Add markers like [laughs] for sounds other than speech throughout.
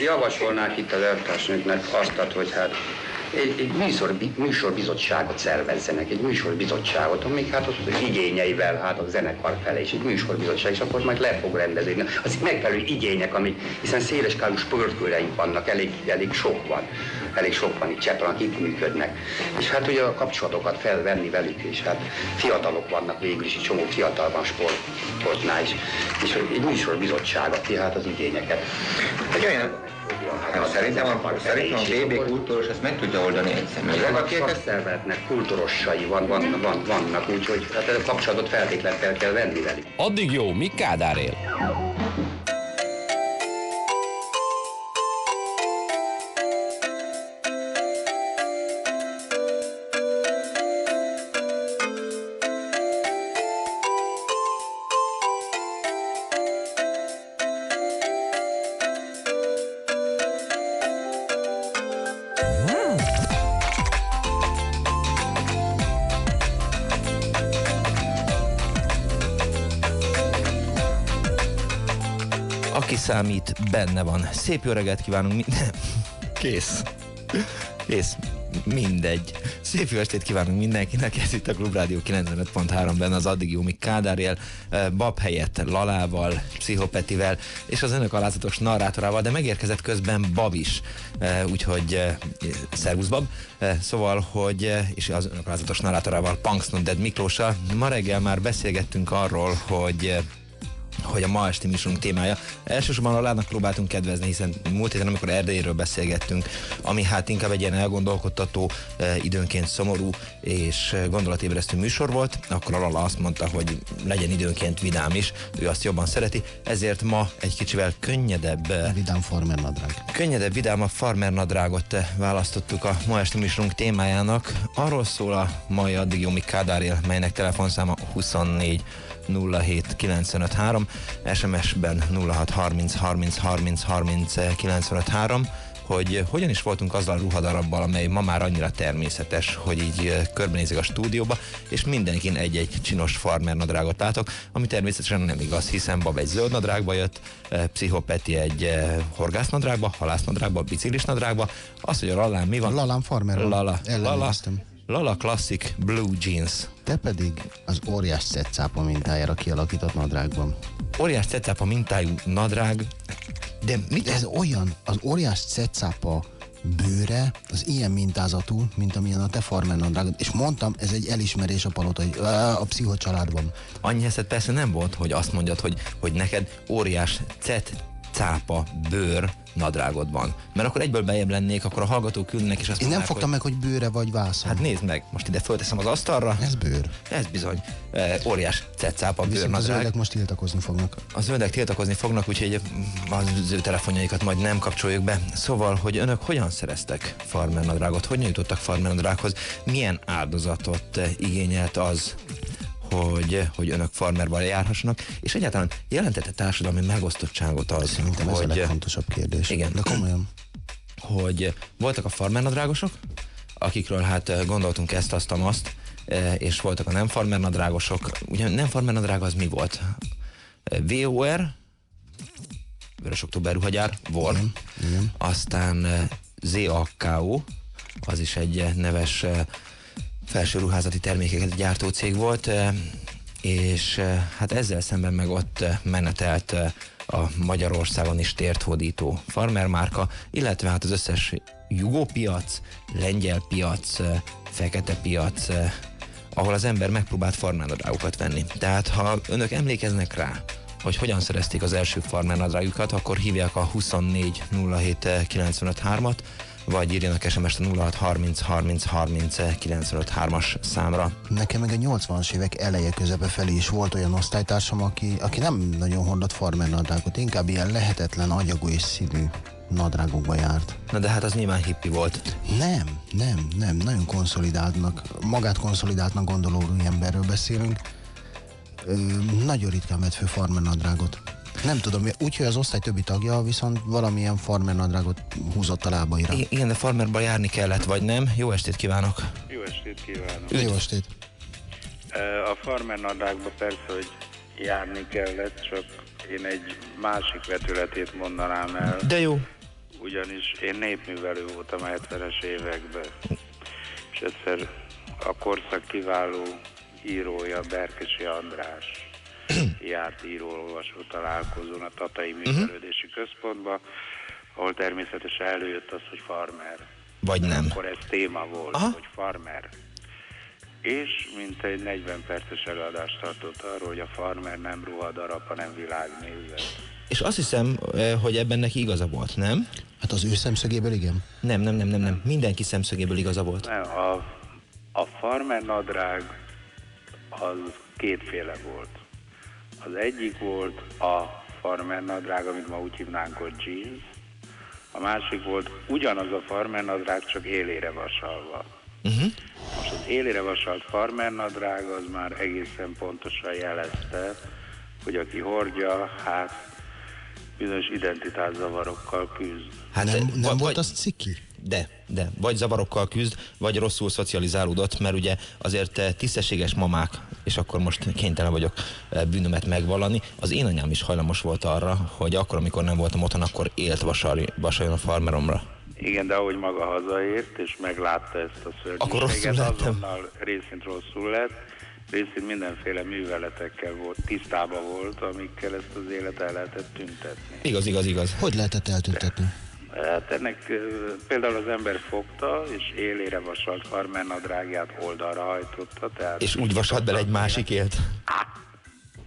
javasolnák itt az eltársnőknek azt, hogy hát egy, egy műsor, műsorbizottságot szervezzenek, egy műsorbizottságot, amik hát az igényeivel, hát a zenekar felé is egy műsorbizottság, és akkor majd le fog rendezni. Az megfelelő igények, amik, hiszen széleskálú sportkőreink vannak, elég, elég sok van, elég sok van itt Csepel, akik működnek. És hát ugye a kapcsolatokat felvenni velük, és hát fiatalok vannak végül is, egy csomó fiatal van sport, sportnál is, és egy műsorbizottság, aki hát az igényeket. Egy olyan Hát, szerintem a, szerintem a BB kultúros ezt meg tudja oldani egy személyben. Akik ezt szervetnek, kultúrossai van, van, van, vannak, úgyhogy hát a kapcsolatot feltétlenül fel kell venni velük. Addig jó, mi Kádár él? Számít, benne van. Szép jó reggelt kívánunk minden... Kész. Kész. Mindegy. Szép jó estét kívánunk mindenkinek, ez itt a Klubrádió 95.3-ben az addig jó, míg Kádárjel, Bab helyett Lalával, Pszichopetivel és az önök alázatos narrátorával, de megérkezett közben Bab is, úgyhogy szervusz Bab, szóval, hogy és az önök alázatos narrátorával, Punks Not Dead Miklóssal, ma reggel már beszélgettünk arról, hogy hogy a ma esti műsorunk témája. Elsősorban a lának próbáltunk kedvezni, hiszen múlt héten, amikor Erdélyről beszélgettünk, ami hát inkább egy ilyen elgondolkodtató, időnként szomorú és gondolatébresztő műsor volt, akkor a Lala azt mondta, hogy legyen időnként vidám is, ő azt jobban szereti, ezért ma egy kicsivel könnyedebb... A vidám farmer nadrág. Könnyedebb, vidám a farmer nadrágot választottuk a ma esti műsorunk témájának. Arról szól a mai addig Jomi Kádár él, melynek telefonszáma 24 07953, SMS-ben 0630 30 30 30 953, hogy hogyan is voltunk azzal a ruhadarabbal, amely ma már annyira természetes, hogy így körbenézik a stúdióba, és mindenkin egy-egy csinos farmer nadrágot látok, ami természetesen nem igaz, hiszen Bab egy zöld nadrágba jött, Pszichopeti egy horgásznadrágba, halásznadrágba, biciklis nadrágba, az, hogy a Lalán mi van? Lalán farmer. Lala. Lala. Lala Classic Blue Jeans. Te pedig az óriás cetcápa mintájára kialakított nadrágban. Óriás cetcápa mintájú nadrág, de mit? Ez olyan, az óriás cetcápa bőre az ilyen mintázatú, mint amilyen a te farmer nadrágod. És mondtam, ez egy elismerés a palota, a pszichocsaládban. Annyi helyzet persze nem volt, hogy azt mondjad, hogy, hogy neked óriás cet cápa bőr nadrágod van. Mert akkor egyből bejebb lennék, akkor a hallgatók ülnek, és azt Én nem fogtam hogy... meg, hogy bőre vagy vászon. Hát nézd meg, most ide fölteszem az asztalra. Ez bőr. Ez bizony. E, óriás cecápa bőr nadrág. a zöldek most tiltakozni fognak. A zöldek tiltakozni fognak, úgyhogy az ő telefonjaikat majd nem kapcsoljuk be. Szóval, hogy önök hogyan szereztek farmer nadrágot? Hogyan jutottak farmer nadrághoz? Milyen áldozatot igényelt az, hogy, hogy önök farmerban járhassanak, és egyáltalán jelentette társadalmi megosztottságot az, Szerintem hogy... ez a legfontosabb kérdés. Igen. De komolyan. Hogy voltak a farmernadrágosok, akikről hát gondoltunk ezt, azt, azt, e, és voltak a nem farmernadrágosok. Ugye nem farmernadrág az mi volt? VOR, Vörös Október ruhagyár, VOR, igen, igen. aztán ZAKO, az is egy neves e, felső ruházati termékeket gyártó cég volt, és hát ezzel szemben meg ott menetelt a Magyarországon is tért hódító farmer márka, illetve hát az összes jugó piac, lengyel piac, fekete piac, ahol az ember megpróbált farmernadrágokat venni. Tehát ha önök emlékeznek rá, hogy hogyan szerezték az első farmernadrágukat, akkor hívják a 24 07 953-at, vagy írjanak SMS-t a 06 30 30 30 953-as számra. Nekem meg a 80-as évek eleje közepe felé is volt olyan osztálytársam, aki, aki nem nagyon hordott farmer nadrágot, inkább ilyen lehetetlen agyagú és színű nadrágokba járt. Na de hát az nyilván hippi volt. Nem, nem, nem, nagyon konszolidáltnak, magát konszolidáltnak gondoló emberről beszélünk. Ö, nagyon ritkán vett fő farmer nadrágot. Nem tudom, úgy, hogy az osztály többi tagja viszont valamilyen farmer nadrágot húzott a lábaira. I- igen, de farmerba járni kellett, vagy nem? Jó estét kívánok! Jó estét kívánok! Üdv. Jó estét! A farmer nadrágba persze, hogy járni kellett, csak én egy másik vetületét mondanám el. De jó! ugyanis én népművelő voltam a 70-es években, és egyszer a korszak kiváló írója, Berkesi András járt író-olvasó találkozón a Tatai Művelődési Központba, ahol természetesen előjött az, hogy farmer. Vagy nem. Akkor ez téma volt, Aha. hogy farmer. És mint egy 40 perces előadást tartott arról, hogy a farmer nem ruhadarab, hanem világnézet. És azt hiszem, eh, hogy ebben neki igaza volt, nem? Hát az ő szemszögéből igen. Nem, nem, nem, nem, nem. Mindenki szemszögéből igaza volt. Nem, a, a farmer nadrág az kétféle volt. Az egyik volt a farmer nadrág, amit ma úgy hívnánk, hogy jeans. A másik volt ugyanaz a farmer nadrág, csak élére vasalva. Uh-huh. Most az élére vasalt farmer nadrág az már egészen pontosan jelezte, hogy aki hordja, hát bizonyos identitászavarokkal küzd. Hát nem, nem volt vagy- az ciki? De, de. Vagy zavarokkal küzd, vagy rosszul szocializálódott, mert ugye azért tisztességes mamák, és akkor most kénytelen vagyok eh, bűnömet megvallani, az én anyám is hajlamos volt arra, hogy akkor, amikor nem voltam otthon, akkor élt vasaljon a farmeromra. Igen, de ahogy maga hazaért, és meglátta ezt a Akkor rosszul szörnyűséget, azonnal részint rosszul lett, részint mindenféle műveletekkel volt, tisztában volt, amikkel ezt az élet el lehetett tüntetni. Igaz, igaz, igaz. Hogy lehetett eltüntetni? Hát ennek például az ember fogta, és élére vasalt farmer nadrágját oldalra hajtotta, tehát És úgy vasalt bele egy másik élt.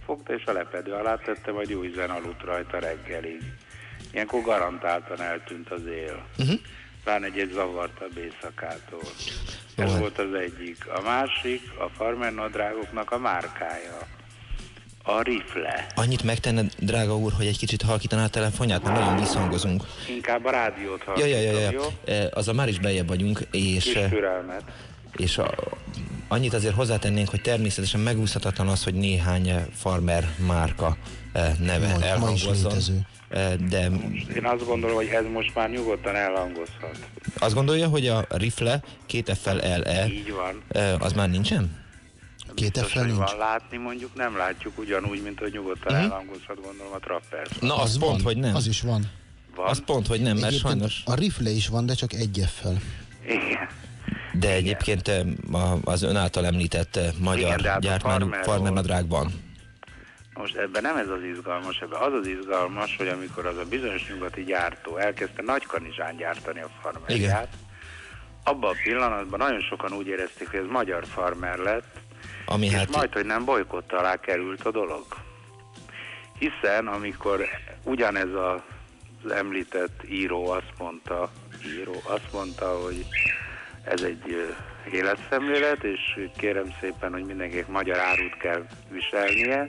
fogta és a lepedő alá tette, majd jó ízen aludt rajta reggelig. Ilyenkor garantáltan eltűnt az él. Uh-huh. Pláne egy, egy zavartabb éjszakától. Jó, Ez hát. volt az egyik. A másik, a farmer nadrágoknak a márkája. A rifle. Annyit megtenne, drága úr, hogy egy kicsit halkítaná a telefonját, mert nagyon visszhangozunk. Inkább a rádiót Ja, ja, ja, ja. jó? Eh, Azzal már is bejebb vagyunk, és... Kis türelmet. És a, annyit azért hozzátennénk, hogy természetesen megúszhatatlan az, hogy néhány farmer márka eh, neve is elhangozzon. De Én azt gondolom, hogy ez most már nyugodtan elhangozhat. azt gondolja, hogy a rifle két van. az már nincsen? Két Biztos, hogy nincs? van látni, mondjuk nem látjuk ugyanúgy, mint hogy nyugodtan Mhm. elhangozhat, gondolom a trapper. Na, az, pont, van, hogy nem. Az is van. Van? Az pont, hogy nem, mert Egyébként sajnos. A rifle is van, de csak egy F-fel. Igen. De egyébként eh, az ön által említett eh, magyar Igen, hát gyártmányú farmerról- farmernadrág van. Most ebben nem ez az izgalmas, ebben az az izgalmas, hogy amikor az a bizonyos nyugati gyártó elkezdte nagy kanizsán gyártani a farmerját, abban a pillanatban nagyon sokan úgy érezték, hogy ez magyar farmer lett, Ami és hát... majd, hogy nem bolykott alá került a dolog. Hiszen amikor ugyanez a, az említett író azt mondta, író azt mondta, hogy ez egy életszemlélet, és kérem szépen, hogy mindenkinek magyar árut kell viselnie,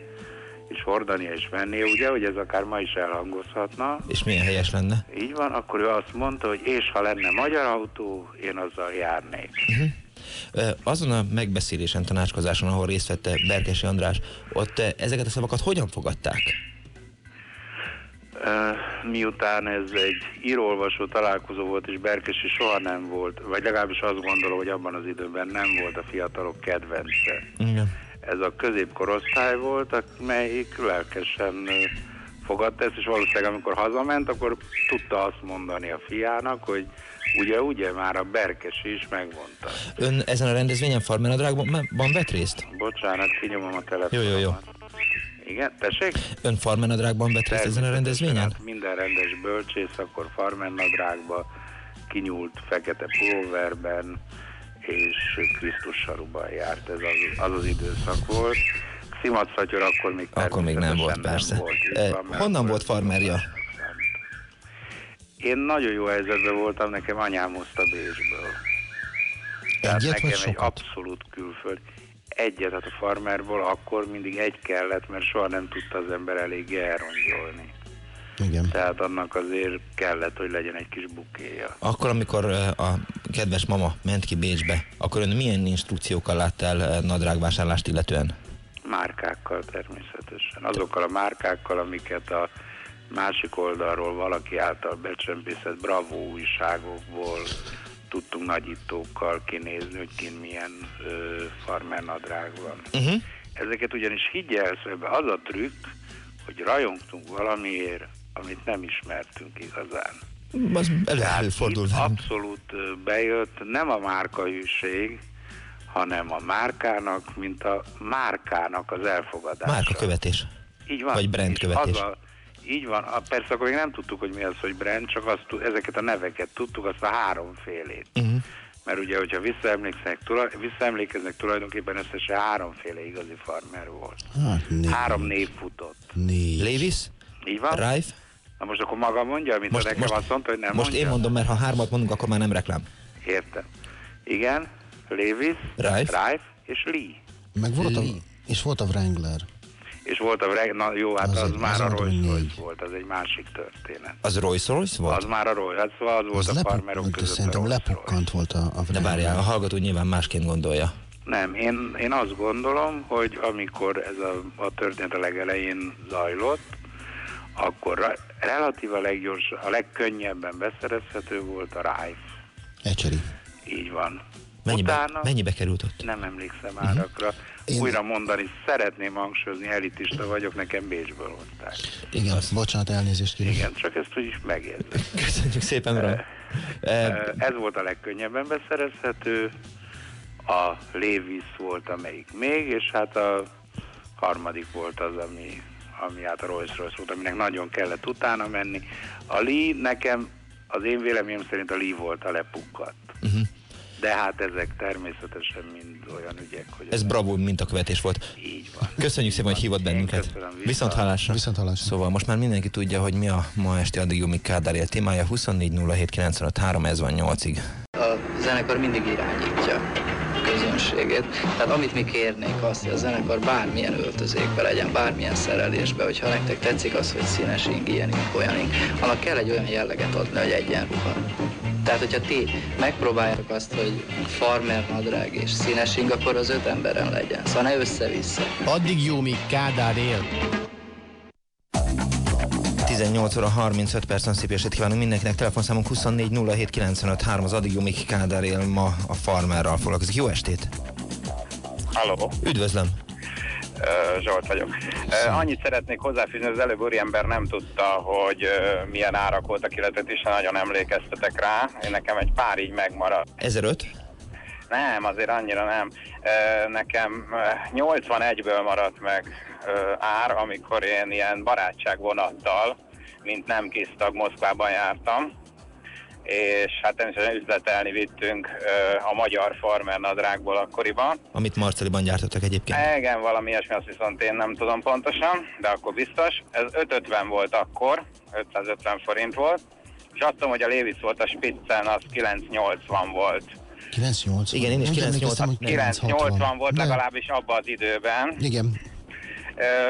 és hordania és vennie, ugye, hogy ez akár ma is elhangozhatna. És milyen helyes lenne? Így van, akkor ő azt mondta, hogy és ha lenne magyar autó, én azzal járnék. Ö, Azon a megbeszélésen, tanácskozáson, ahol részt vette Berkesi András, ott ezeket a szavakat hogyan fogadták? Miután ez egy írólvasó találkozó volt, és Berkesi soha nem volt, vagy legalábbis azt gondolom, hogy abban az időben nem volt a fiatalok kedvence. Igen. Ez a középkorosztály volt, melyik lelkesen fogadta ezt, és valószínűleg amikor hazament, akkor tudta azt mondani a fiának, hogy ugye, ugye, már a Berkesi is megmondta. Ön ezen a rendezvényen farmernadrágban van vett részt? Bocsánat, kinyomom a telefonomat. Jó, jó, jó. Igen, tessék? Ön farmernadrágban vett részt ezen a rendezvényen? hát Minden rendes bölcsész, akkor farmernadrágba, kinyúlt fekete pulóverben, és Krisztus saruban járt. Ez az az, az időszak volt. Szimat Szatyor akkor még Akkor még nem volt, persze. volt, Eh, van, mert honnan volt farmerja? Én nagyon jó helyzetben voltam, nekem anyám hozta Bécsből. Tehát Egyet vagy nekem egy sokat? abszolút külföld. Egyet, hát a farmerból akkor mindig egy kellett, mert soha nem tudta az ember eléggé elrongyolni. Igen. Tehát annak azért kellett, hogy legyen egy kis bukéja. Akkor, amikor eh, a kedves mama ment ki Bécsbe, akkor ön milyen instrukciókkal látta el eh, nadrágvásárlást illetően? Márkákkal természetesen. Azokkal a márkákkal, amiket a másik oldalról valaki által becsempészett Bravo újságokból tudtunk nagyítókkal kinézni, hogy kint milyen ö, farmer nadrág van. Uh-huh. Ezeket ugyanis higgyel, szóval az a trükk, hogy rajongtunk valamiért, amit nem ismertünk igazán. Az előfordul abszolút bejött nem a márkahűség, hanem a márkának, mint a márkának az elfogadása. Márka követés. Így van. Vagy brand És követés. az a- így van. A, persze akkor még nem tudtuk, hogy mi az, hogy brand, csak azt, ezeket a neveket tudtuk, azt a háromfélét. Uh-huh. Mert ugye, hogyha visszaemlékeznek, tulaj, visszaemlékeznek tulajdonképpen összesen háromféle igazi farmer volt. Hát. Három név futott. Négy. Levis, Így van? Rife. Na most akkor maga mondja, mint most, nekem most, azt mondta, hogy nem most mondja? én mondom, mert ha hármat mondunk, akkor már nem reklám. Értem. Igen, Levis, Rife. Rife és Lee. Meg volt a, Lee. és volt a Wrangler. És volt a, Wrang- na jó, hát Az az, egy- már az a Rolls Royce volt, az egy másik történet. Az Rolls Royce volt? Az már a Rolls, hát szóval az volt Az a farmerok között szerintem lepukkant volt a, a De várjál, a hallgató nyilván másként gondolja. Nem, én, én azt gondolom, hogy amikor ez a, a történet a legelején zajlott, akkor relatív a leggyors, a legkönnyebben beszerezhető volt a Rife. Ecseri. Így van. Mennyibe, Utána mennyibe került ott? nem emlékszem árakra. Én- Újra mondani, szeretném hangsúlyozni, elitista vagyok, nekem Bécsből hozták. Igen, bocsánat, elnézést kérek. Igen, csak ezt úgy is megértem. [laughs] Köszönjük szépen, uram. Eh, Ez volt a legkönnyebben beszerezhető, a Levis volt, amelyik még, és hát a harmadik volt az, ami, ami hát a Rolls Royce volt, aminek nagyon kellett utána menni. A Lee nekem, az én véleményem szerint a Lee volt a lepukkat. uh-huh. De hát ezek természetesen mind olyan ügyek, hogy Ez bravo mintakövetés volt. így van. Köszönjük szépen, hogy hívott bennünket. köszönöm, viszont- Viszont hallásra. Viszont hallásra. Szóval most már mindenki tudja, hogy mi a ma esti addig Jumi Kádár él témája. 24.07.953, ez van 8-ig. a zenekar mindig irányítja a közönségét. Tehát amit mi kérnénk azt, hogy a zenekar bármilyen öltözékbe legyen, bármilyen szerelésbe, hogyha nektek tetszik az, hogy színes ing, ilyen ing, olyan ing, annak kell egy olyan jelleget adni, hogy egyenruha. Tehát, hogyha ti megpróbáljátok azt, hogy farmer nadrág és színes ing, akkor az öt emberen legyen. Szóval ne össze-vissza. Addig jó, míg Kádár él. 18 óra 35 percen szép estét kívánunk mindenkinek. Telefonszámunk 24.07.953, az addig Jumi Kádár él ma a farmerral foglalkozik. Jó estét! Halló, Üdvözlöm! Zsolt vagyok. Annyit szeretnék hozzáfűzni, az előbb úriember nem tudta, hogy milyen árak voltak, illetve is nagyon emlékeztetek rá. Én nekem egy pár így megmaradt. 1005? Nem, azért annyira nem. Nekem ö, 81-ből maradt meg ár, amikor én ilyen barátságvonattal, mint nem kisztag Moszkvában jártam, és hát természetesen üzletelni vittünk ö, a magyar farmer nadrágból akkoriban. Amit Marceliban gyártottak egyébként. Igen, valami ilyesmi, azt viszont én nem tudom pontosan, de akkor biztos. Ez 550 volt akkor, 550 forint volt, és azt tudom, hogy a Levis volt a Spitzen, az 980 volt. 98. Igen, én is Úgy 98 emlékeztem, hogy 980 volt legalábbis abban az időben. Igen,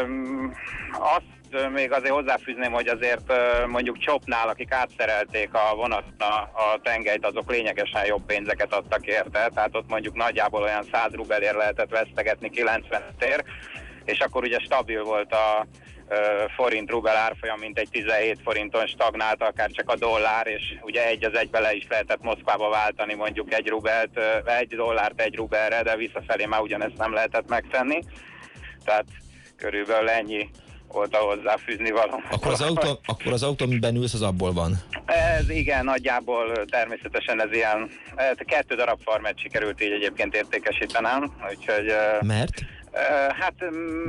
Öm, azt még azért hozzáfűzném, hogy azért mondjuk Csopnál, akik átszerelték a vonatra a tengelyt, azok lényegesen jobb pénzeket adtak érte, tehát ott mondjuk nagyjából olyan 100 rubelért lehetett vesztegetni 90 ér, és akkor ugye stabil volt a forint rubel árfolyam, mint egy 17 forinton stagnált, akár csak a dollár, és ugye egy az egybe le is lehetett Moszkvába váltani mondjuk egy rubelt, egy dollárt egy rubelre, de visszafelé már ugyanezt nem lehetett megtenni. Tehát körülbelül ennyi volt hozzáfűzni való. Akkor az, autó, akkor az autó, amiben ülsz, az abból van. Ez igen, nagyjából természetesen ez ilyen, ez kettő darab farmet sikerült így egyébként értékesítenem, úgyhogy Mert? hát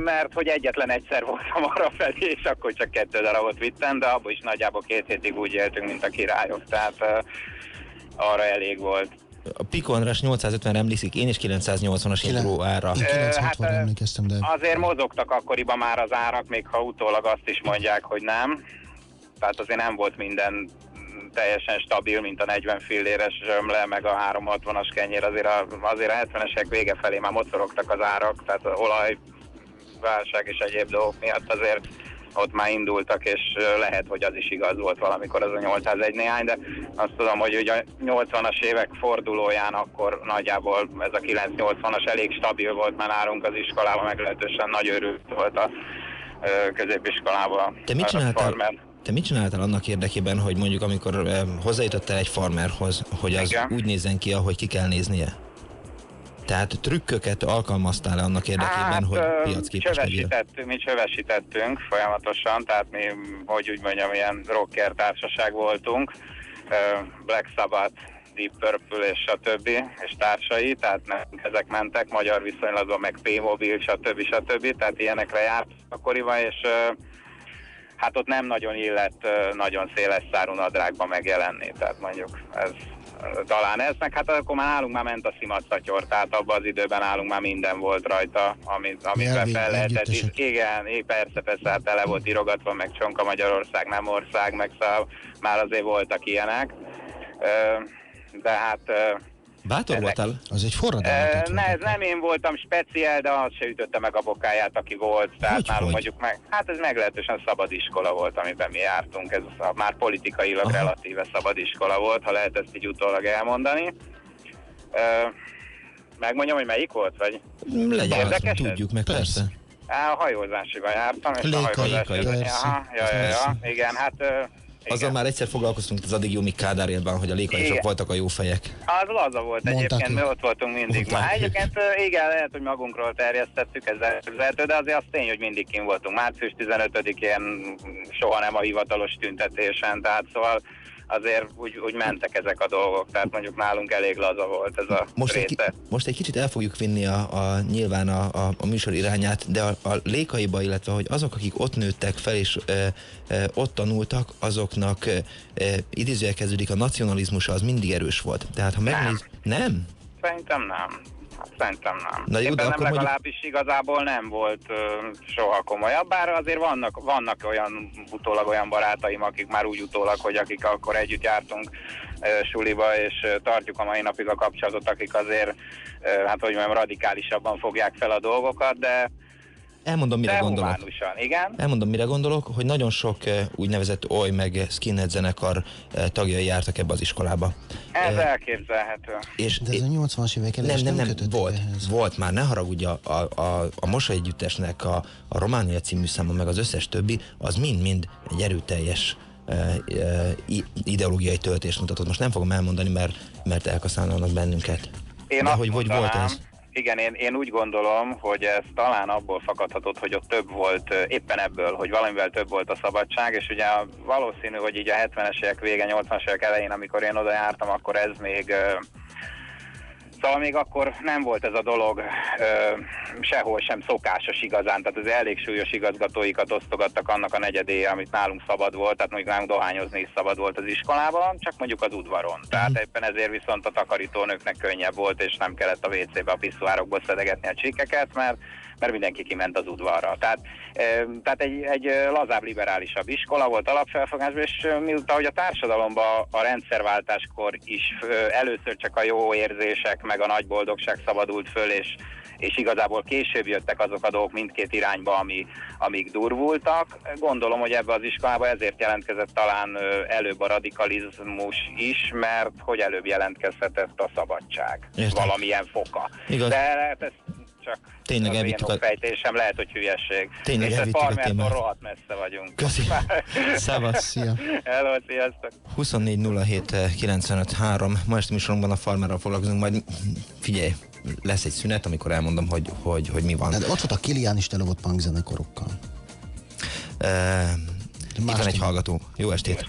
mert hogy egyetlen egyszer voltam arra felé, és akkor csak kettő darabot vittem, de abból is nagyjából két hétig úgy éltünk, mint a királyok, tehát arra elég volt. A Piconras 850-re emlékszik, én is 980-as Kilen- induló ára. én 960 hát, emlékeztem, de Azért mozogtak akkoriban már az árak, még ha utólag azt is mondják, hogy nem. Tehát azért nem volt minden teljesen stabil, mint a 40 filléres zsömle, meg a 360-as kenyér. Azért a, azért a 70-esek vége felé már mocorogtak az árak, tehát az olajválság és egyéb dolgok miatt azért ott már indultak, és lehet, hogy az is igaz volt valamikor az a 801 néhány, de azt tudom, hogy ugye a 80-as évek fordulóján akkor nagyjából ez a 980-as elég stabil volt már nálunk az iskolában, meglehetősen nagy örült volt a középiskolában. Te mit csináltál? farmer. Te mit csináltál annak érdekében, hogy mondjuk amikor hozzájutottál egy farmerhoz, hogy az Igen. úgy nézzen ki, ahogy ki kell néznie? Tehát trükköket alkalmaztál -e annak érdekében, hogy ö, piacképes csövesítettünk, mi csövesítettünk folyamatosan, tehát mi, hogy úgy mondjam, ilyen rocker társaság voltunk, Black Sabbath, Deep Purple és stb. és társai, tehát nem ezek mentek, magyar viszonylatban meg P-Mobil, stb. stb. Tehát ilyenekre járt akkoriban, és hát ott nem nagyon illett nagyon széles szárú nadrágba megjelenni, tehát mondjuk ez talán ez, meg hát akkor már nálunk már ment a szimatszatyor, tehát abban az időben nálunk már minden volt rajta, amit, amit Nyelvi fel lehetett. együttesek. Igen, igen, persze, persze, hát tele volt irogatva, meg Csonka Magyarország, nem ország, meg szóval már azért voltak ilyenek. De hát Bátor Ezek- voltál? Az egy forradalmat. Ne, ez nem én voltam speciál, de az se ütötte meg a bokáját, aki volt. Tehát Hogy, nálunk hogy? mondjuk meg, hát ez meglehetősen szabad iskola volt, amiben mi jártunk. Ez a, már politikailag Aha. relatíve szabad iskola volt, ha lehet ezt így utólag elmondani. Ö, megmondjam, hogy melyik volt, vagy? Legyen, Érdekes ez? tudjuk meg, persze. Persze. Á, a hajózásiban jártam, és Lékai, a hajózási... lékai, persze. Aha, ja, ja, ja, igen, hát... ö, Azzal igen. már egyszer foglalkoztunk az addig Jómik Kádár hogy a Igen. voltak a jó fejek. Az laza volt Mondták egyébként, mi ott voltunk mindig. Mondták Már egyébként igen, lehet, hogy magunkról terjesztettük ez elképzelhető, de azért az tény, hogy mindig kim voltunk. Március 15-én soha nem a hivatalos tüntetésen, tehát szóval azért úgy, úgy mentek ezek a dolgok, tehát mondjuk nálunk elég laza volt ez a Most egy, ki, része. most egy kicsit el fogjuk vinni a, a nyilván a, a, a műsor irányát, de a, a lékaiba, illetve hogy azok, akik ott nőttek fel és e, e, ott tanultak, azoknak e, idézőjel kezdődik a nacionalizmusa, az mindig erős volt. Tehát ha megnéz... Nem? Szerintem nem. Szerintem nem. Na jó, de nem akkor mondjuk- legalábbis igazából nem volt ö, soha komolyabb, bár azért vannak, vannak olyan utólag olyan barátaim, akik már úgy utólag, hogy akik akkor együtt jártunk ö, suliba, és ö, tartjuk a mai napig a kapcsolatot, akik azért, ö, hát hogy mondjam, radikálisabban fogják fel a dolgokat, de, Elmondom, mire de gondolok. igen. Elmondom, mire gondolok, hogy nagyon sok eh, úgynevezett oly meg skinhead zenekar eh, tagjai jártak ebbe az iskolába. Ez Eh, elképzelhető. és De ez a 80-as évek nem, elején nem, nem, kötöttek volt, ehhez. volt már, ne haragudj, a, a, a, a Mosa Együttesnek a, a Románia című száma, meg az összes többi, az mind-mind egy erőteljes e, e, ideológiai töltést mutatott. Most nem fogom elmondani, mert, mert elkaszálnának bennünket. Én De azt hogy, hogy volt ez? Igen, én, én úgy gondolom, hogy ez talán abból fakadhatott, hogy ott több volt, éppen ebből, hogy valamivel több volt a szabadság, és ugye valószínű, hogy így a 70-es évek vége, 80-as évek elején, amikor én oda jártam, akkor ez még Szóval még akkor nem volt ez a dolog ö, sehol sem szokásos igazán, tehát az elég súlyos igazgatóikat osztogattak annak a negyedéje, amit nálunk szabad volt, tehát mondjuk nálunk dohányozni is szabad volt az iskolában, csak mondjuk az udvaron. Tehát éppen ezért viszont a takarítónőknek könnyebb volt, és nem kellett a WC-be a piszuárokból szedegetni a csíkeket, mert mert mindenki kiment az udvarra. Tehát, tehát egy, egy lazább, liberálisabb iskola volt alapfelfogásban, és miután hogy a társadalomban a rendszerváltáskor is először csak a jó érzések, meg a nagy boldogság szabadult föl, és, és igazából később jöttek azok a dolgok mindkét irányba, ami, amik durvultak. Gondolom, hogy ebbe az iskolába ezért jelentkezett talán előbb a radikalizmus is, mert hogy előbb jelentkezhetett a szabadság. Értem. Valamilyen foka. Igaz. De hát ez csak Tényleg az én a- fejtésem lehet, hogy hülyesség. Tényleg és elvittük a témát. rohadt messze vagyunk. Köszi. [laughs] Szevasz. Szia. Hello, sziasztok! 24 07 95 3. Ma este műsorunkban a farmerral foglalkozunk, majd figyelj, lesz egy szünet, amikor elmondom, hogy, hogy, hogy mi van. De ott volt a Kilián is tele volt punk zenekarokkal. Uh, itt van egy hallgató. Jó estét.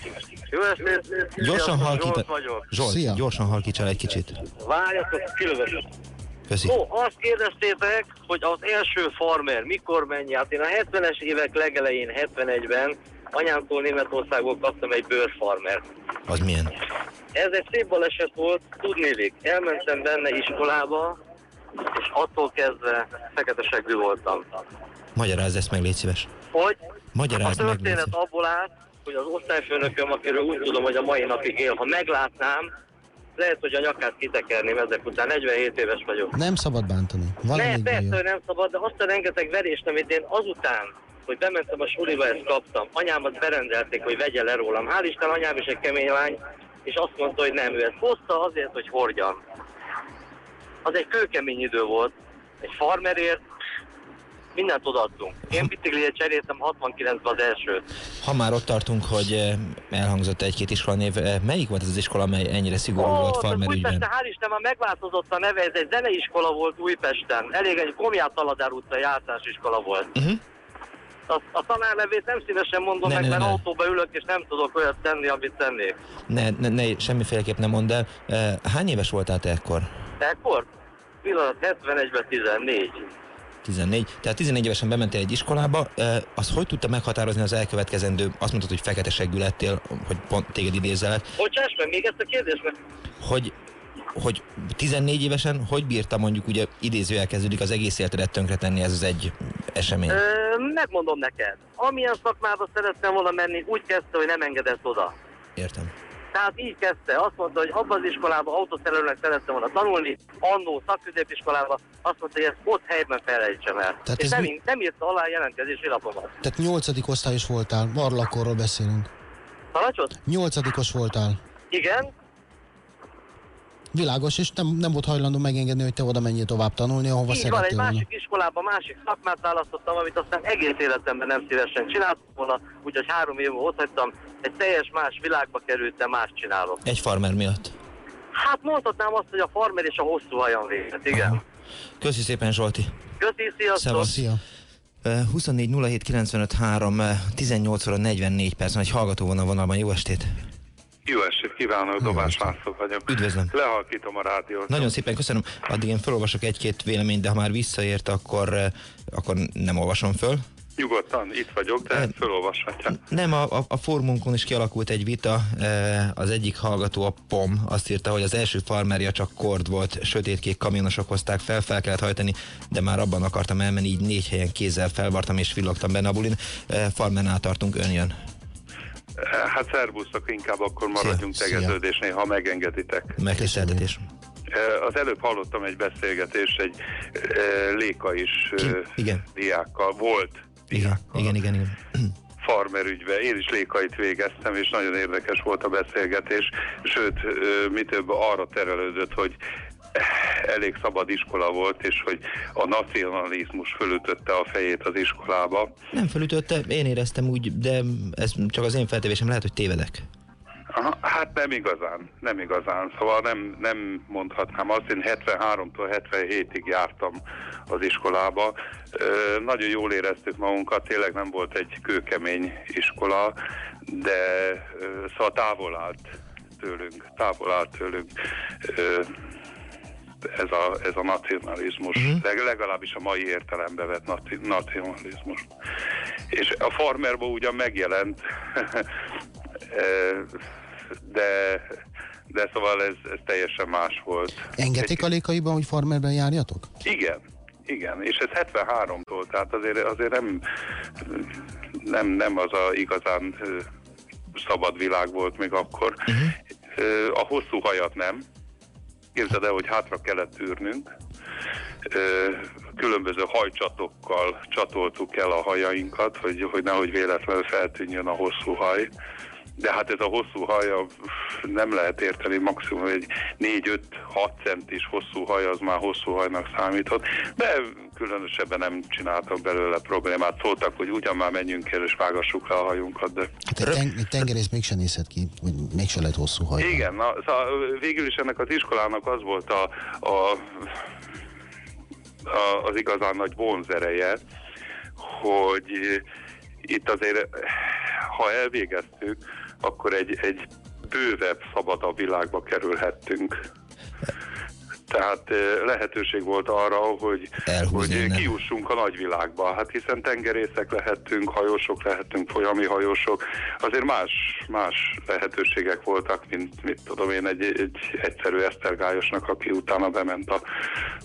Jó estét! Gyorsan Sziasztok, halkít. Zsolt. Zsolt, gyorsan halkíts el egy kicsit. Várjatok, kilövök. Köszi. Ó, azt kérdeztétek, hogy az első farmer mikor menj át. Én a 70-es évek legelején, 71-ben anyámtól Németországból kaptam egy bőrfarmert. Az milyen? Ez egy szép baleset volt, tudnélik. Elmentem benne iskolába, és attól kezdve fekete seggű voltam. Magyarázd ezt meg, légy szíves. Hogy a meg, légy történet szíves. abból állt, hogy az osztályfőnököm, akiről úgy tudom, hogy a mai napig él, ha meglátnám, lehet, hogy a nyakát kitekerném ezek után, 47 éves vagyok. Nem szabad bántani. Ne, Valami persze, hogy nem szabad, de azt a rengeteg verést, amit én azután, hogy bementem a suliba, ezt kaptam. Anyámat berendelték, hogy vegye le rólam. Hál' Isten, anyám is egy kemény lány, és azt mondta, hogy nem, ő ezt hozta azért, hogy hordjam. Az egy kőkemény idő volt. Egy farmerért mindent odaadtunk. Én bicikliért cseréltem 69-ben az elsőt. Ha már ott tartunk, hogy eh, elhangzott egy-két iskolanév, eh, melyik volt az az iskola, amely ennyire szigorú volt az farmer Újpesten, ügyben? hál' Isten, már megváltozott a neve, ez egy zeneiskola volt Újpesten. Elég egy Komját Taladár utca jártásiskola volt. Uh-huh. A, a tanárnevét nem szívesen mondom Ne, meg, ne, mert ne. autóba ülök, és nem tudok olyat tenni, amit tennék. Ne, ne, ne semmiféleképp nem mondd el. Eh, Hány éves voltál te ekkor? Ekkor? Pillanat, 71-ben 14. 14. Tehát 14 évesen bementél egy iskolába, az hogy tudta meghatározni az elkövetkezendő, azt mondtad, hogy fekete seggű lettél, hogy pont téged idézzelek, Bocsáss meg, még ezt a kérdést, hogy hogy 14 évesen hogy bírta mondjuk ugye idézőjel kezdődik az egész életedet tönkretenni ez az egy esemény? Ö, megmondom neked. Amilyen szakmába szerettem volna menni, úgy kezdte, hogy nem engedett oda. Értem. Tehát így kezdte. Azt mondta, hogy abban az iskolában autószerelőnek szerettem volna tanulni, annó szakközépiskolában, azt mondta, hogy ezt ott helyben felejtsem el. Tehát és nem, mi- nem írta alá a jelentkezési lapomat. Tehát nyolcadik osztályos voltál, barlakorról beszélünk. Tanácsot? Nyolcadikos voltál. Igen, Világos, és nem, nem volt hajlandó megengedni, hogy te oda menjél tovább tanulni, ahova így van, egy volna. másik iskolában másik szakmát választottam, amit aztán egész életemben nem szívesen csináltam volna, úgyhogy három év ott hagytam, egy teljes más világba kerültem, más csinálok. Egy farmer miatt. Hát mondhatnám azt, hogy a farmer és a hosszú hajam véget, igen. Aha. Köszi szépen Zsolti. Köszi, sziasztok! Szevasz. Szia. Eh, 24 07 95 3, eh, 18 óra 44 perc, egy hallgató van a vonalban, jó estét. Jó estét kívánok, Dobás László vagyok. Üdvözlöm. Lehalkítom a rádiót. Nagyon szépen köszönöm. Addig én felolvasok egy-két véleményt, de ha már visszaért, akkor, eh, akkor nem olvasom föl. Nyugodtan, itt vagyok, de Hát- fölolvashatja. Nem, a, a, a fórumunkon is kialakult egy vita. eh, Az egyik hallgató, a POM, azt írta, hogy az első farmerja csak kord volt, sötétkék kamionosok hozták fel, fel kellett hajtani, de már abban akartam elmenni, így négy helyen kézzel felvartam és villogtam benne a bulin. Eh, Farmernál tartunk, ön jön. Hát szervusztok, inkább akkor maradjunk Szia. tegeződésnél, ha megengeditek. Megtiszteltetés. Eh, Az előbb hallottam egy beszélgetést egy Léka is Ki? Igen. diákkal, volt Igen, diákkal. igen, igen, igen. farmer ügybe. Én is lékait végeztem, és nagyon érdekes volt a beszélgetés, sőt, mi több arra terelődött, hogy elég szabad iskola volt, és hogy a nacionalizmus fölütötte a fejét az iskolába. Nem felütötte, én éreztem úgy, de ez csak az én feltevésem, lehet, hogy tévedek. Aha, hát nem igazán, nem igazán. Szóval nem, nem mondhatnám azt, én 73-tól 77-ig jártam az iskolába. Ö, nagyon jól éreztük magunkat, tényleg nem volt egy kőkemény iskola, de ö, szóval távol állt tőlünk, távol állt tőlünk ö, ez a, ez a nacionalizmus, uh-huh. Leg, legalábbis a mai értelembe vett naci, nacionalizmus. És a farmerban ugyan megjelent, ö, [laughs] de, de szóval ez, ez teljesen más volt. Engedték a lékaiban, hogy farmerben járjatok? Igen, igen, és ez 73-tól, tehát azért, azért nem, nem, nem az a igazán szabad világ volt még akkor. Uh-huh. A hosszú hajat nem. Képzeld el, hogy hátra kellett tűrnünk. Különböző hajcsatokkal csatoltuk el a hajainkat, hogy, hogy nehogy véletlenül feltűnjön a hosszú haj. De hát ez a hosszú haja nem lehet érteni, maximum egy 4-5-6 centis hosszú haj, az már hosszú hajnak számított, de különösebben nem csináltak belőle problémát. Szóltak, hogy ugyan már menjünk el és vágassuk le a hajunkat, de Hát egy, ten, tengerész mégse nézhet ki, hogy mégse lehet hosszú haj. igen, na, szóval végül is ennek az iskolának az volt a, a, a, az igazán nagy vonzereje, hogy itt azért, ha elvégeztük, akkor egy, egy bővebb, szabadabb világba kerülhettünk. Tehát eh, lehetőség volt arra, hogy, Elhúzni hogy kiussunk a nagyvilágba. Hát hiszen tengerészek lehettünk, hajósok lehettünk, folyami hajósok. Azért más, más lehetőségek voltak, mint mit tudom én, egy, egy egyszerű esztergályosnak, aki utána bement a,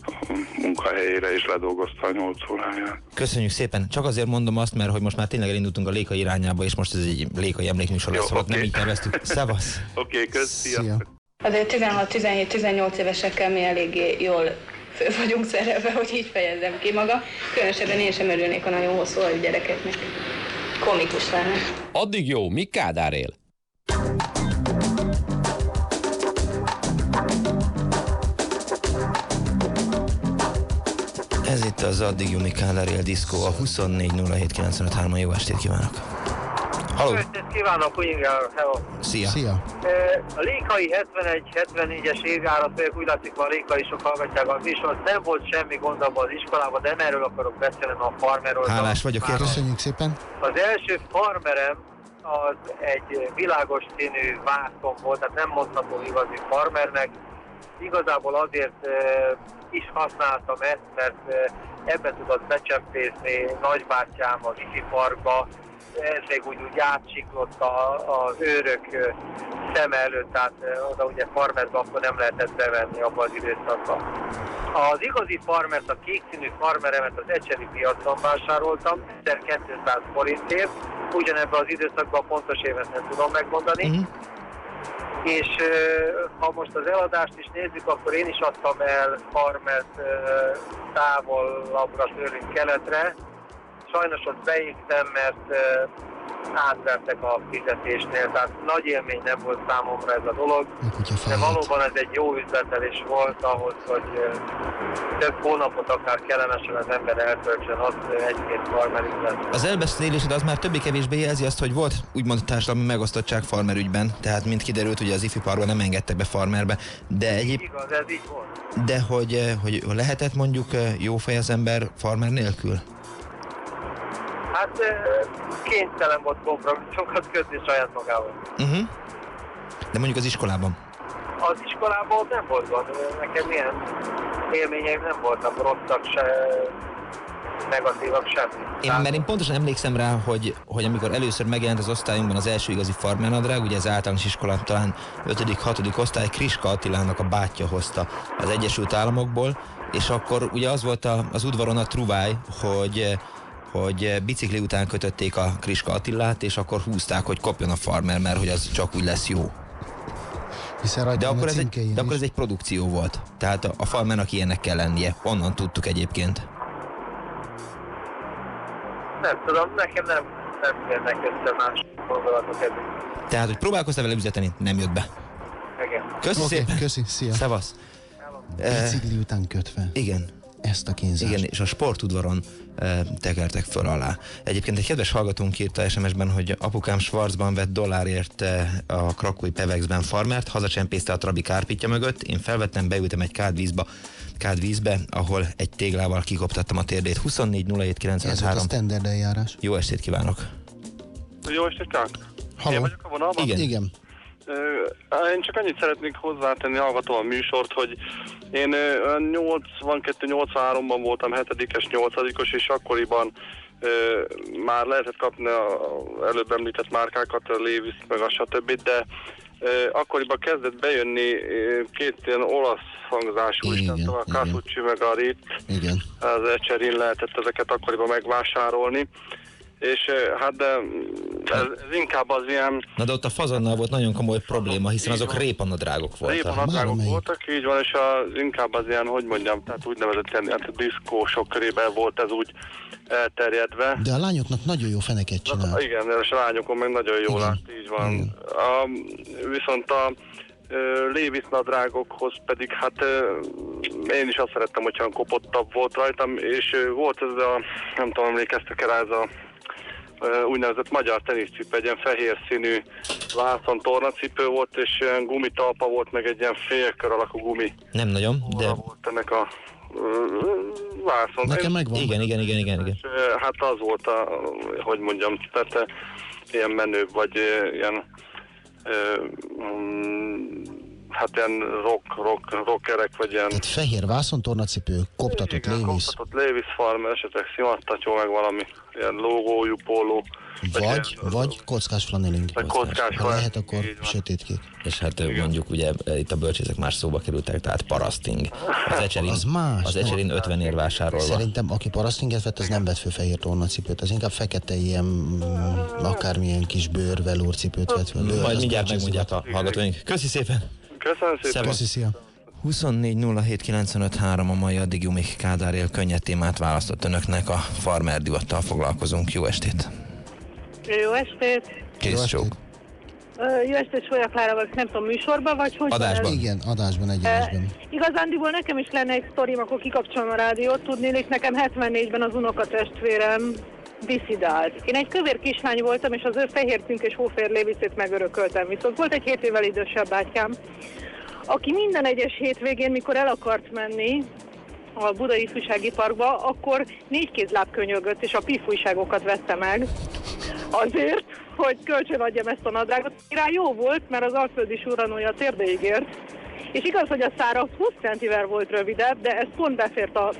a munkahelyére és ledolgozta a nyolc óráját. Köszönjük szépen. Csak azért mondom azt, mert hogy most már tényleg elindultunk a Léka irányába, és most ez egy Lékai emlékműsor Jó, lesz, holott nem oké. így terveztük. Szevasz! Oké, okay, kösz, Szia. Azért 16-17-18 évesekkel mi eléggé jól föl vagyunk szerelve, hogy így fejezzem ki maga. Különösebben én sem örülnék a nagyon hosszú hajú gyerekeknek. Komikus lenne. Addig jó, míg Kádár él. Ez itt az Addig Jumi Kádár él diszkó, a 24 07 95 3 jó estét kívánok! Halló! Kívánok, Ingel, hello. Szia. Szia. A Lékai 71-74-es évjárat vagyok, úgy látszik, van Lékai sok hallgatják a műsort. Nem volt semmi gond abban az iskolában, de nem erről akarok beszélni, a farmerról. Hálás vagyok érte. Köszönjük szépen. Az első farmerem az egy világos színű vászon volt, tehát nem mondhatom igazi farmernek. Igazából azért is használtam ezt, mert ebbe tudott becsempészni nagybátyám az ifiparkba, ez még úgy, úgy átsiklott a, az őrök szem előtt, tehát oda ugye farmerbe akkor nem lehetett bevenni abban az időszakban. Az igazi farmert, a kék színű farmeremet az Ecseri piacon vásároltam, 1200 forintért, ugyanebben az időszakban pontos évet nem tudom megmondani. Mhm. És ha most az eladást is nézzük, akkor én is adtam el farmert ö, távolabbra tőlünk keletre. Sajnos ott beégtem, mert átvertek a fizetésnél, tehát nagy élmény nem volt számomra ez a dolog. De valóban ez egy jó üzletelés volt ahhoz, hogy több hónapot akár kellemesen az ember eltöltsön ö, egy-két farmer üzletben. Az elbeszélésed az már többé-kevésbé jelzi azt, hogy volt úgymond társadalmi megosztottság farmer ügyben, tehát mint kiderült, ugye az ifiparban nem engedtek be farmerbe, de egyéb, Igaz, ez így volt. de hogy, hogy lehetett mondjuk jó fej az ember farmer nélkül? Hát kénytelen volt kompromisszokat kötni saját magával. Uh-huh. De mondjuk az iskolában. Az iskolában nem volt gond, nekem ilyen élményeim nem voltak rosszak se, negatívak semmi. Én, mert én pontosan emlékszem rá, hogy, hogy amikor először megjelent az osztályunkban az első igazi farmernadrág, ugye az általános iskola talán 5.-6. osztály, Kriska Attilának a bátyja hozta az Egyesült Államokból, és akkor ugye az volt a, az udvaron a truváj, hogy hogy eh, bicikli után kötötték a Kriska Attillát, és akkor húzták, hogy kopjon a farmer, mert hogy az csak úgy lesz jó. Hiszen rajta De akkor, ez egy, de akkor ez egy produkció volt. Tehát a, a farmernak ilyennek kell lennie. Onnan tudtuk egyébként. Nem tudom, nekem nem, nem jönnek össze más gondolatok ebből. Tehát, hogy próbálkoztál vele üzleteni, nem jött be. Igen. Köszi Oké, szépen! köszi, szia. Szevasz! Eh, Bicikli után kötve. igen, Ezt a kínzást. igen, és a sportudvaron tekertek föl alá. Egyébként egy kedves hallgatónk írta SMS-ben, hogy apukám Schwarzban vett dollárért a krakói Pevexben farmert, hazacsempészte a Trabi kárpitja mögött, én felvettem, beültem egy kádvízbe, kádvízbe, ahol egy téglával kikoptattam a térdét. 24 07 Ez volt a 93. standard eljárás. Jó estét kívánok! Jó estét kívánok! Halló? Én vagyok a vonalban? Igen. Igen. Én csak annyit szeretnék hozzátenni, hallgatom a műsort, hogy én ö, olyan 82-83-ban voltam 7-es, 8-os, és akkoriban már lehetett kapni a előbb említett márkákat, a Levis, meg a stb., de akkoriban kezdett bejönni két ilyen olasz hangzású, és Igen, tudom, a igen. Casucci meg a Rit, az Ecserin lehetett ezeket akkoriban megvásárolni, és hát de ez, ez inkább az ilyen Na de ott a fazannal volt nagyon komoly probléma, hiszen azok répanadrágok voltak. Répanadrágok Már voltak, így van, és a, inkább az ilyen, hogy mondjam, tehát úgynevezett ilyen, ilyen diszkósok körében volt ez úgy elterjedve. De a lányoknak nagyon jó feneket Na, csinál. igen, és a lányokon meg nagyon jól Igen. lát, így van. Igen. A, viszont a Lévis nadrágokhoz pedig hát én is azt szerettem, hogyha kopottabb volt rajtam, és volt ez a, nem tudom, emlékeztek rá, ez a úgynevezett magyar teniszcipő, egy ilyen fehér színű vászon tornacipő volt, és ilyen gumitalpa volt, meg egy ilyen félkör alakú gumi Nem nagyon, de volt ennek a vászon. Nekem megvan. igen, igen, igen, igen, igen. és, hát az volt a, hogy mondjam, tehát ilyen menőbb, vagy ilyen mm, hát ilyen rock, rock, rockerek, vagy ilyen Tehát fehér vászontornacipő, koptatott igen, Lévis, koptatott Lévis Farmer, esetleg szimattatyó, meg valami ilyen logójú póló. vagy, ilyen- vagy kockás flaneling. vagy kockás Ha lehet, akkor sötétkék. És hát Igen. mondjuk ugye itt a bölcsészek más szóba kerültek, tehát paraszting. Az Ecserin, Az más, az? Ecserin 50 ér vásárolva. Szerintem, aki parasztinget vett, az nem vett fő fehér tornacipőt, az inkább fekete ilyen, mm, akármilyen kis bőr, velúrcipőt vett fel. Bőr, Majd mindjárt megmondják a hallgatóink. Köszi szépen! Köszönöm szépen! Köszi, szia. 24 07 95 3 a mai addig Jumik Kádár él könnyed témát választott önöknek, a farmer divattal foglalkozunk. Jó estét! Jó estét! Kész csók! Jó estét, Solya Klára vagyok, nem tudom, műsorban vagy hogy? Adásban. ez? Igen, adásban, egyenesben. Igazándiból nekem is lenne egy sztorim, akkor kikapcsolom a rádiót. Tudnélik, nekem 74-ben az unokatestvérem diszidált. Én egy kövér kislány voltam, és az ő fehér és hófér léviszét megörököltem. Viszont volt egy hét évvel idősebb bátyám, aki minden egyes hétvégén, mikor el akart menni a Budai Ifjúsági Parkba, akkor négy kézláb könyögött, és a PIF újságokat vette meg azért, hogy kölcsön adjam ezt a nadrágot. Rá jó volt, mert az alföldi suranója térdeig ért, és igaz, hogy a szára 20 centivel volt rövidebb, de ez pont befért a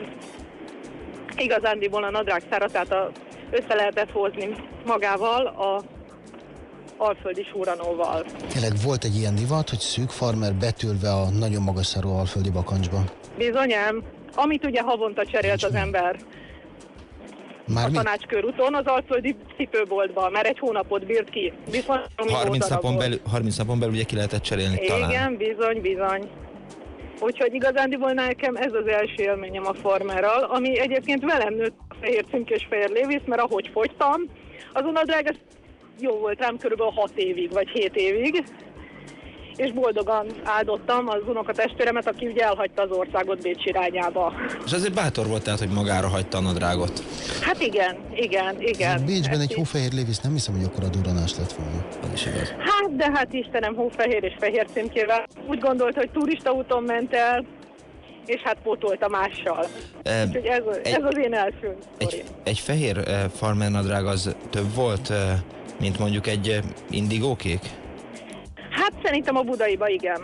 igazándiból a nadrág szára, tehát a, össze lehetett hozni magával a alföldi súranóval. Tényleg volt egy ilyen divat, hogy szűk farmer betülve a nagyon magas szarú alföldi bakancsba. Bizonyám, amit ugye havonta cserélt az ember Már a mi? tanácskörúton az alföldi cipőboltban, mert egy hónapot bírt ki. Viszont ami 30 volt napon, belül, 30 napon belül ugye ki lehetett cserélni talán. Igen, bizony, bizony. Úgyhogy igazándiból nekem ez az első élményem a farmerral, ami egyébként velem nőtt a fehér cink és fehér lévisz, mert ahogy fogytam, azon a drága jó volt rám körülbelül 6 évig, vagy 7 évig, és boldogan áldottam az unokatestvéremet, aki ugye elhagyta az országot Bécs irányába. És azért bátor volt tehát, hogy magára hagyta a nadrágot. Hát igen, igen, igen. Bécsben Ezt egy hófehér lévisz nem hiszem, hogy akkora durranás lett volna. Az is igaz. Hát, de hát Istenem, hófehér és fehér címkével. Úgy gondolta, hogy turista úton ment el, és hát pótolta mással. E, Úgyhogy ez, egy- ez az én első egy, egy fehér eh, farmer nadrág az több volt, eh, mint mondjuk egy eh, indigókék? Hát szerintem a budaiba igen.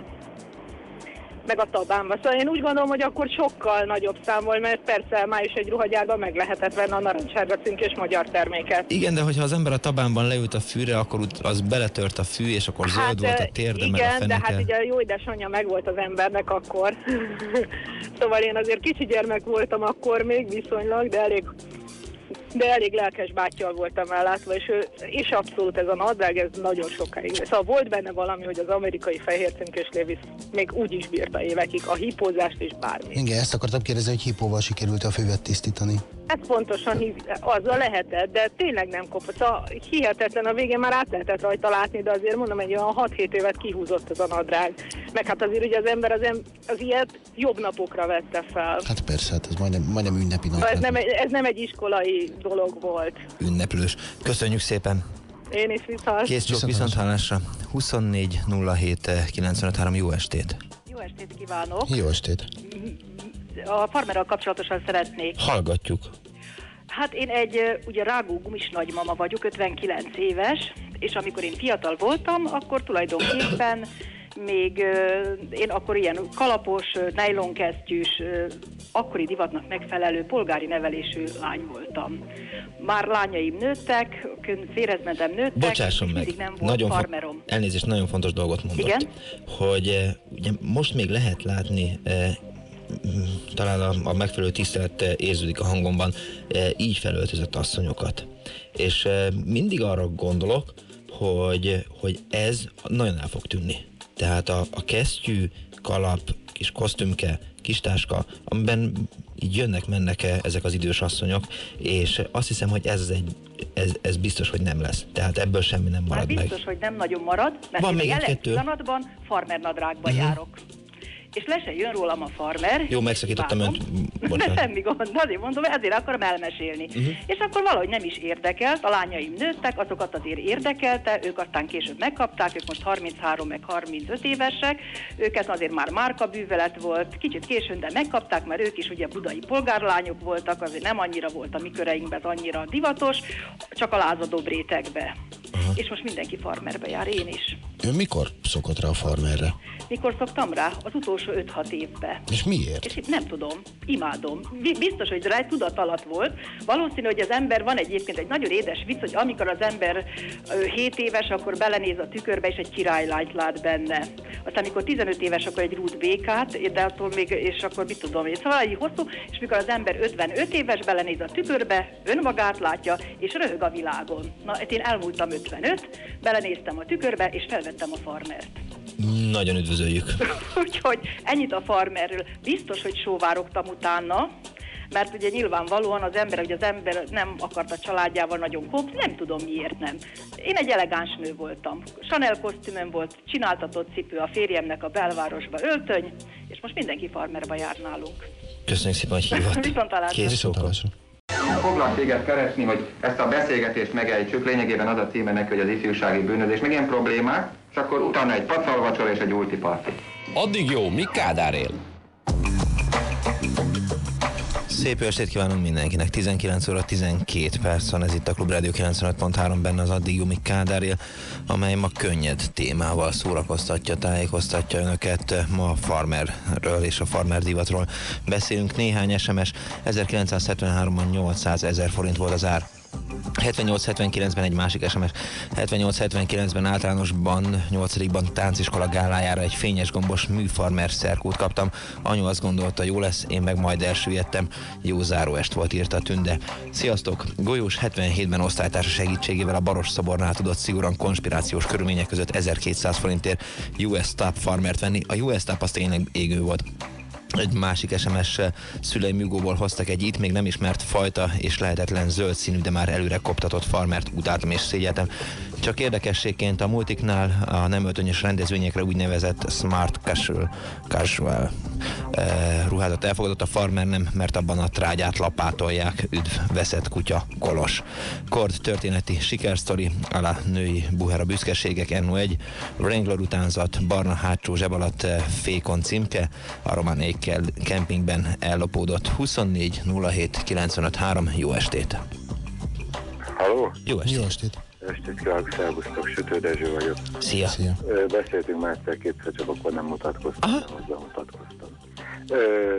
Meg a tabánba. Szóval én úgy gondolom, hogy akkor sokkal nagyobb szám volt, mert persze május egy ruhagyárban meg lehetett venni a narancssárga címkés magyar terméket. Igen, de hogyha az ember a tabánban leült a fűre, akkor az beletört a fű, és akkor zöld volt a térde, meg a igen, de hát feneke. ugye a jó édesanyja meg volt az embernek akkor. [laughs] szóval én azért kicsi gyermek voltam akkor még viszonylag, de elég de elég lelkes bátyjal voltam ellátva, és, ő, és abszolút ez a nadrág, ez nagyon sokáig. Szóval volt benne valami, hogy az amerikai fehér cinkés Levis még úgy is bírta évekig a hipózást és bármi. Igen, ezt akartam kérdezni, hogy hipóval sikerült a füvet tisztítani. Hát pontosan azzal lehetett, de tényleg nem kopott. Szóval hihetetlen, a végén már át lehetett rajta látni, de azért mondom, egy olyan 6-7 évet kihúzott ez a nadrág. Meg hát azért ugye az ember az, em- az ilyet jobb napokra vette fel. Hát persze, hát ez majdnem, majdnem ünnepi nap. Ez nem, egy, ez nem egy iskolai dolog volt. Ünneplős. Köszönjük szépen! Én is viszont. Kész csók viszont hallásra. 24 07 95 3, jó estét! Jó estét kívánok! Jó estét! A farmerral kapcsolatosan szeretnék. Hallgatjuk. Hát én egy ugye rágó gumis nagymama vagyok, 59 éves, és amikor én fiatal voltam, akkor tulajdonképpen még én akkor ilyen kalapos, nejlonkesztyűs, akkori divatnak megfelelő polgári nevelésű lány voltam. Már lányaim nőttek, férezmentem nőttek, Bocsásson és meg, nem volt nagyon, fo- farmerom. elnézést, nagyon fontos dolgot mondott. Igen? Hogy ugye most még lehet látni, talán a, a megfelelő tisztelet eh, érződik a hangomban, eh, így felöltözött asszonyokat. És eh, mindig arra gondolok, hogy, hogy ez nagyon el fog tűnni. Tehát a, a kesztyű, kalap, kis kosztümke, kis táska, amiben így jönnek, mennek eh, ezek az idős asszonyok, és azt hiszem, hogy ez, egy, ez, ez biztos, hogy nem lesz. Tehát ebből semmi nem marad meg. biztos, hogy nem nagyon marad, mert Van én még jelen egy-kettő. pillanatban farmer nadrágba Mhm. járok. És le se jön rólam a farmer. Jó, megszakítottam önt. [laughs] Bocsánat. Semmi gond, azért mondom, ezért akarom elmesélni. Mhm. És akkor valahogy nem is érdekelt, a lányaim nőttek, azokat azért érdekelte, ők aztán később megkapták, ők most 33 meg 35 évesek, őket azért már márka bűvelet volt, kicsit későn, de megkapták, mert ők is ugye budai polgárlányok voltak, azért nem annyira volt a mi köreinkben ez annyira divatos, csak a lázadóbb rétegbe. És most mindenki farmerbe jár, én is. Ő mikor szokott rá a farmerre? Mikor szoktam rá? Az utolsó 5-6 évbe. És miért? És itt nem tudom, imádom. Bi- Biztos, hogy rá tudat alatt volt. Valószínű, hogy az ember van egyébként egy nagyon édes vicc, hogy amikor az ember 7 éves, akkor belenéz a tükörbe, és egy királylányt lát benne. Aztán, amikor 15 éves, akkor egy rút békát, de attól még, és akkor mit tudom én. Szóval egy hosszú, és mikor az ember 55 éves, belenéz a tükörbe, önmagát látja, és röhög a világon. Na, hát én elmúltam 55, belenéztem a tükörbe, és felvettem a farmert. Nagyon üdvözöljük. [laughs] Úgyhogy ennyit a farmerről. Biztos, hogy sóvárogtam utána, mert ugye nyilvánvalóan az ember, hogy az ember nem akart a családjával nagyon kóp, nem tudom miért nem. Én egy elegáns nő voltam. Chanel kosztümöm volt, csináltatott cipő a férjemnek a belvárosba öltöny, és most mindenki farmerba jár nálunk. Köszönjük szépen, hogy hívott. [laughs] Viszontlátásra. Kész csókot. foglak téged keresni, hogy ezt a beszélgetést megejtsük, lényegében az a címe neki, hogy az ifjúsági bűnözés, meg ilyen problémák, és akkor utána egy pacalvacsor és egy ulti parti. Addig jó, mi Kádár él? Szép estét kívánunk mindenkinek. 19 óra 12 perc van, ez itt a Klub Rádió 95.3 benne az addig Jumi Kádár él, amely ma könnyed témával szórakoztatja, tájékoztatja önöket. Ma a farmerről és a farmer divatról beszélünk. Néhány SMS 1973-ban 800 ezer forint volt az ár. 78-79-ben egy másik SMS. 78-79-ben általánosban, 8-ban tánciskola gálájára egy fényes gombos műfarmer szerkút kaptam. Anyu azt gondolta, jó lesz, én meg majd elsüllyedtem. Jó záróest volt, írta a Tünde. Sziasztok! Golyós 77-ben osztálytársa segítségével a Baros szobornál tudott szigorúan konspirációs körülmények között 1200 forintért US Top farmert venni. A US Top az tényleg égő volt egy másik SMS szüleim Jugóból hoztak egy itt még nem ismert fajta és lehetetlen zöld színű, de már előre koptatott farmert utáltam és szégyeltem. Csak érdekességként a multiknál a nem öltönyös rendezvényekre úgynevezett smart casual, casual eh, ruházat elfogadott a farmer nem, mert abban a trágyát lapátolják, üdv, veszett kutya, kolos. Kord történeti sikersztori, alá női buhera büszkeségek, NO1, Wrangler utánzat, barna hátsó zseb alatt eh, fékon címke, a román ékkel kempingben ellopódott 24 07 95 3. Jó estét! Halló? Jó estét! Jó estét! Estét kívánok, szervusztok, Sütő Dezső vagyok. Szia! Szia. Ö, Beszéltünk már egyszer kétszer, csak akkor nem mutatkoztam, nem hozzá mutatkoztam. Ö,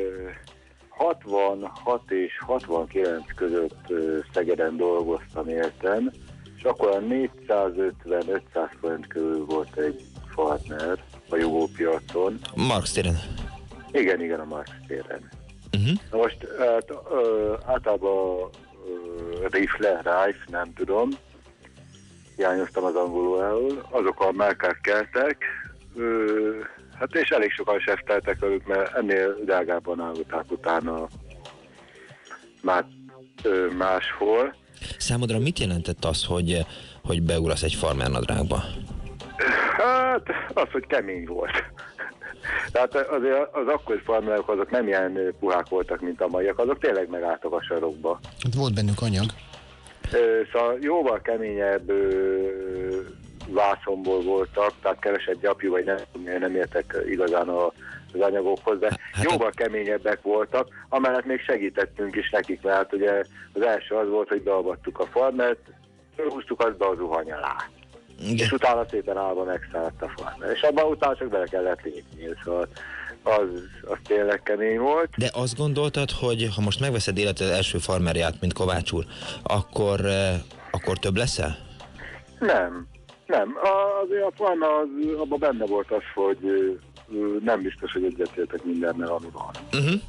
66 és 69 között Szegeden dolgoztam, éltem, és akkor a 450-500 forint körül volt egy partner a jogópiacon. Marx téren. Igen, igen, a Marx téren. Uh-huh. Na most hát, ö, általában ö, rifle, rifle, nem tudom, hiányoztam az angolul azok a márkák keltek, ö, hát és elég sokan sefteltek velük, mert ennél drágában állották utána már ö, máshol. Számodra mit jelentett az, hogy, hogy beugrasz egy farmer nadrágba? Hát az, hogy kemény volt. Tehát azért az akkori farmerek azok nem ilyen puhák voltak, mint a maiak, azok tényleg megálltak a sarokba. Hát volt bennük anyag. Szóval jóval keményebb vászomból voltak, tehát keresett gyapjú, vagy nem, nem értek igazán a, az anyagokhoz, de Hát jóval keményebbek voltak, amellett még segítettünk is nekik, mert hát ugye az első az volt, hogy beavattuk a farmert, fölhúztuk azt be a zuhany alá. És utána szépen állva megszállt a farmer. És abban utána csak bele kellett lépni, szóval az, az tényleg kemény volt. De azt gondoltad, hogy ha most megveszed életed első farmerját, mint Kovács úr, akkor, eh, akkor több leszel? Nem, nem. A, azért a plan az, abban benne volt az, hogy ö, nem biztos, hogy egyetértek mindennel, ami van. Uh-huh.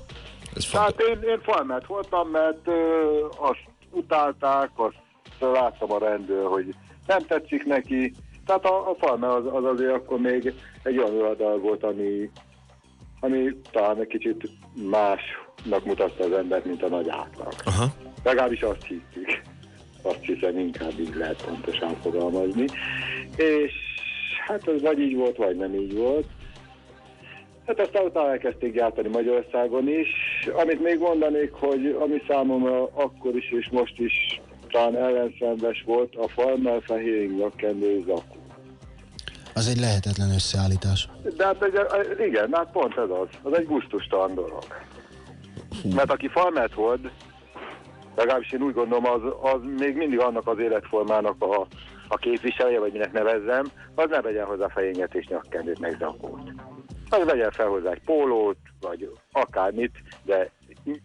Ez Tehát én, én farmert voltam, mert ö, azt utálták, azt láttam a rendőr, hogy nem tetszik neki. Tehát a, a farmer az, az azért akkor még egy olyan oldal volt, ami, ami talán egy kicsit másnak mutatta az embert, mint a nagy átlag. Aha. Legalábbis azt hittük. Azt hiszem, inkább így lehet pontosan fogalmazni. És hát ez vagy így volt, vagy nem így volt. Hát aztán utána elkezdték gyártani Magyarországon is. Amit még mondanék, hogy ami számomra akkor is és most is talán ellenszenves volt, a farmer fehér nyakkendő zakó. Az egy lehetetlen összeállítás. De hát egy, igen, hát pont ez az. Az egy gusztustalan dolog. Mert aki farmert volt, legalábbis én úgy gondolom, az, az még mindig annak az életformának a, a képviselője, vagy minek nevezzem, az ne vegyen hozzá fejénget és nyakkendőt, meg zakót. Az vegyen fel hozzá egy pólót, vagy akármit, de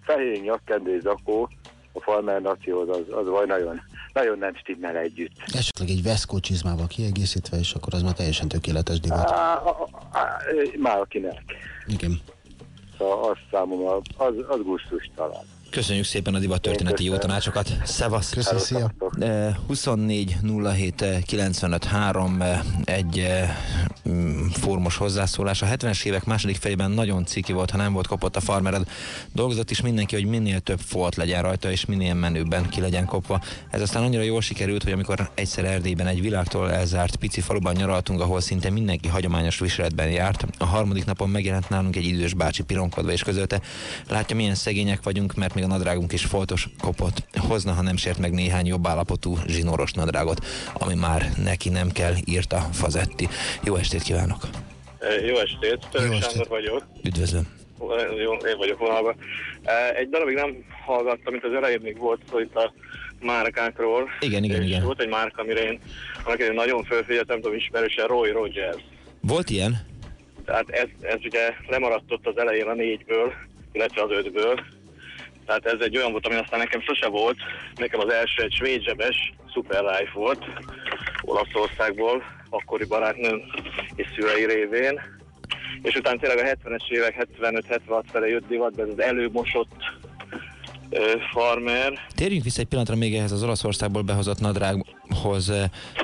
fehér nyakkendő és zakó a farmer nacióhoz az, az vagy nagyon, nagyon nem stimmel együtt. Esetleg egy veszkó csizmával kiegészítve, és akkor az már teljesen tökéletes divat. Á, á, á, már akinek. Igen. Szóval az számomra, az, az gusztustalan. Köszönjük szépen a divat történeti jó tanácsokat. Szevasz! Köszi, szia! Eh, 24 07 95 3 eh, egy eh, mm, formos hozzászólás. A 70-es évek második fejében nagyon ciki volt, ha nem volt kopott a farmered. Dolgozott is mindenki, hogy minél több folt legyen rajta, és minél menőbben ki legyen kopva. Ez aztán annyira jól sikerült, hogy amikor egyszer Erdélyben egy világtól elzárt pici faluban nyaraltunk, ahol szinte mindenki hagyományos viseletben járt, a harmadik napon megjelent nálunk egy idős bácsi pironkodva és közölte, látja milyen szegények vagyunk, mert mi még a nadrágunk is foltos kopot hozna, ha nem sért meg néhány jobb állapotú zsinóros nadrágot, ami már neki nem kell, írta Fazetti. Jó estét kívánok! Jó estét, Török Sándor vagyok. Üdvözlöm! Jó, én vagyok vonalban. Egy darabig nem hallgattam, mint az elején még volt szó itt a márkákról. Igen, igen, igen. Volt egy márka, amire én, annak én nagyon felfigyeltem, tudom ismerősen, Roy Rogers. Volt ilyen? Tehát ez, ez ugye lemaradt ott az elején a négyből, illetve az ötből. Tehát ez egy olyan volt, ami aztán nekem sose volt. Nekem az első egy svéd zsebes Super Life volt, Olaszországból, akkori barátnőm és szülei révén. És utána tényleg a 70-es évek, 75-76 fele jött divatba ez az előmosott farmer. Térjünk vissza egy pillanatra még ehhez az Olaszországból behozott nadrághoz.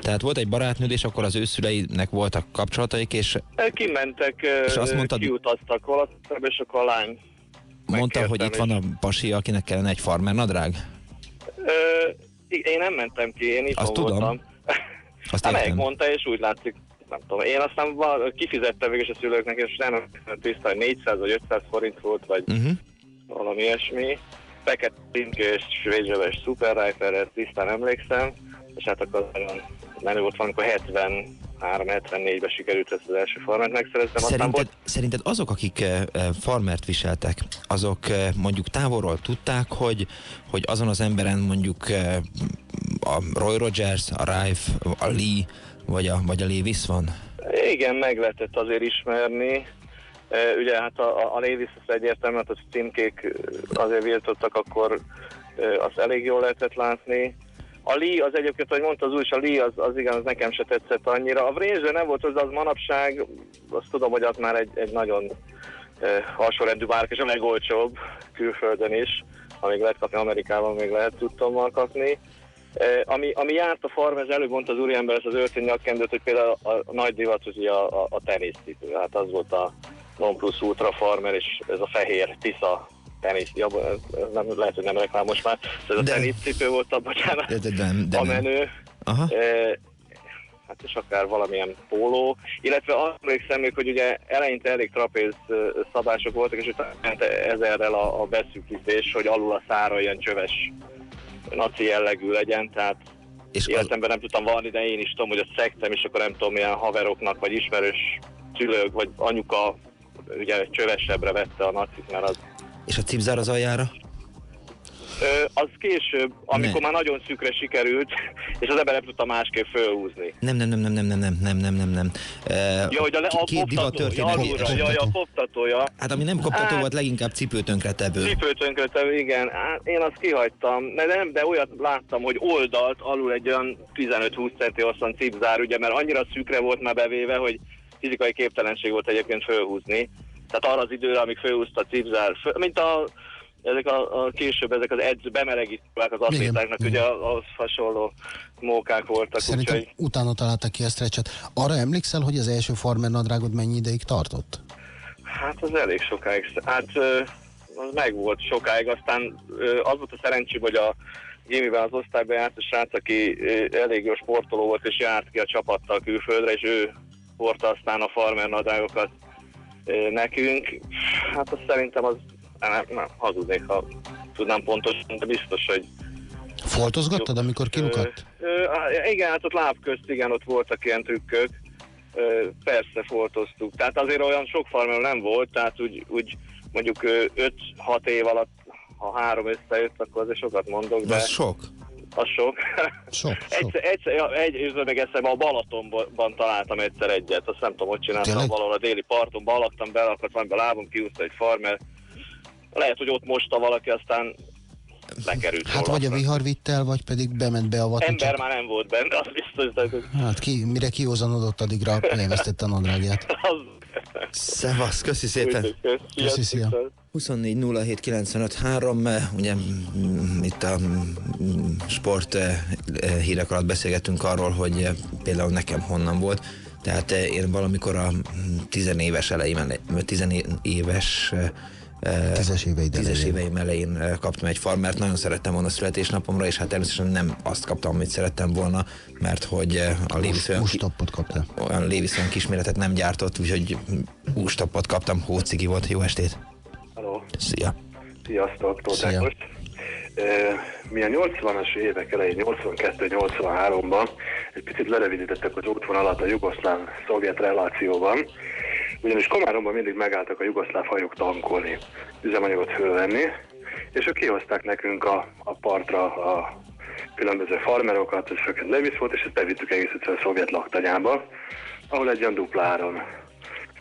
Tehát volt egy barátnőd, és akkor az ő szüleinek voltak kapcsolataik, és Kimentek, És azt mondtad- kiutaztak Olaszországba, és akkor a lány mondta, hogy itt van a pasi, akinek kellene egy farmer nadrág. Ö, én nem mentem ki, én itt Azt tudom. voltam. [laughs] Azt Hát megmondta, és úgy látszik, nem tudom. Én aztán val- kifizettem végül a szülőknek, és nem tiszta, hogy 400 vagy 500 forint volt, vagy Uh-huh. valami ilyesmi. Fekete és svédzsöves Super Riferre tisztán emlékszem, és hát akkor nagyon menő volt valamikor 73-74-ben sikerült ezt az első formát megszereznem. Szerinted, volt szerinted azok, akik eh, eh, farmert viseltek, azok eh, mondjuk távolról tudták, hogy, hogy azon az emberen mondjuk a Roy Rogers, a Rife, a Lee, vagy a, vagy a Levis van? Igen, meg lehetett azért ismerni. Ugye hát a, a- Levis az egyértelmű, hát a címkék azért viltottak, akkor azt elég jól lehetett látni. A Lee az egyébként, ahogy mondta az is, a Lee az, az igen, az nekem se tetszett annyira. A Vranger nem volt hozzá, az manapság, azt tudom, hogy az már egy, egy nagyon e, alsórendű márka, és a legolcsóbb külföldön is, amíg lehet kapni Amerikában, még lehet tudtommal kapni. Eh, ami, ami járt a farm, ez előbb mondta az úriember, ez az őrszín nyakkendőt, hogy például a, a nagy divat ugye a, a, a teniszcipő. Hát az volt a non plus ultra farmer, és ez a fehér tisza tenisz, ja, ez nem, lehet, hogy nem reklámos már, ez a teniszcipő volt a, bocsánat, De, de, de, de a menő. Aha. Eh, hát és akár valamilyen póló, illetve emlékszem még, hogy ugye eleinte elég trapéz szabások voltak, és utána ezerrel a, a beszűkítés, hogy alul a szára ilyen csöves naci jellegű legyen, tehát és életemben nem tudtam valni, de én is tudom, hogy ott szektem, és akkor nem tudom, milyen haveroknak, vagy ismerős szülők, vagy anyuka ugye csövesebbre vette a nacit, mert az És a cipzár az aljára? Ö, az később, amikor Ne. már nagyon szükre sikerült, és az ember nem tudta másképp fölhúzni. Nem, nem, nem, nem, nem, nem, nem, nem, nem, nem, nem. Ja, hogy a, le, a két divat ja, történet. alulra, ja, ja, a poptatója. Hát ami nem koptató Hát- volt, leginkább cipőtönkretevő. Cipőtönkretevő, igen. Hát, én azt kihagytam, de nem, de olyat láttam, hogy oldalt alul egy olyan 15-20 centi hosszan cipzár, ugye, mert annyira szükre volt már bevéve, hogy fizikai képtelenség volt egyébként fölhúzni. Tehát arra az időre, amíg fölhúzta a cipzár, föl, mint a ezek a, a később ezek az edző bemelegítőek az atlétáknak, ugye az hasonló mókák voltak, Szerintem úgyhogy utána találtak ki a stretchet. Arra emlékszel, hogy az első farmer nadrágod mennyi ideig tartott? Hát az elég sokáig, hát az meg volt sokáig, aztán az volt a szerencsém, hogy a gimiben az osztályban járt a srác, aki elég jó sportoló volt, és járt ki a csapattal külföldre, és ő hordta aztán a farmer nadrágokat nekünk. Hát azt szerintem az, nem, nem hazudnék, ha tudnám pontosan, de biztos, hogy Foltozgattad, amikor kilukadt? Ö, á, igen, hát ott láb közt, igen, ott voltak ilyen trükkök. Ö, persze foltoztuk. Tehát azért olyan sok farmer nem volt, tehát úgy, úgy mondjuk 5-6 év alatt, ha három összejött, akkor azért sokat mondok, de... Az sok. Az sok. Sok, egyszer, egyszer, ja, egy, egy meg eszembe, a Balatonban találtam egyszer egyet, azt nem tudom, hogy csináltam, Tényleg? valahol a déli parton, balaktam, belakadt valami a lábam, kiúszta egy farmer. Lehet, hogy ott mosta valaki, aztán lekerült Hát vagy a vihar vitt el, vagy pedig bement be a vatni Ember csak. már nem volt benne, az biztos, de Hát ki, mire kiózanodott, addigra elvesztette a nadrágját. [laughs] Szevasz, köszi szépen. Köszi, szia. 24 07 95 3, ugye mm, itt a mm, sport eh, eh, hírek alatt beszélgettünk arról, hogy eh, például nekem honnan volt. Tehát eh, én valamikor a mm, tizenéves elején, tizenéves Tízes éveid tízes elején. éveim elején eh, kaptam egy farmert, nagyon szerettem volna a születésnapomra, és hát természetesen nem azt kaptam, amit szerettem volna, mert hogy eh, a ki, Mustoppot kaptál. olyan Levis olyan kisméretet nem gyártott, úgyhogy ústoppot kaptam, hócigi volt, jó estét! Hello. Szia! Sziasztok, Tóth Szia. Mi a 80-as évek elején, 82-83-ban egy picit lerövidítettek az útvonalat a jugoszláv-szovjet relációban, ugyanis Komáromban mindig megálltak a jugoszláv hajók tankolni, üzemanyagot fölvenni, és ők kihozták nekünk a, a partra a különböző farmerokat, és főként Levis volt, és ezt bevittük egész egyszerűen a szovjet laktanyába, ahol egy ilyen dupláron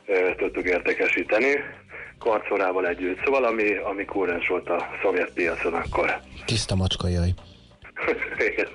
ö, tudtuk értékesíteni, karcorával együtt, szóval ami, ami kúrens volt a szovjet piacon akkor. Tiszta macska jaj. [laughs] igen,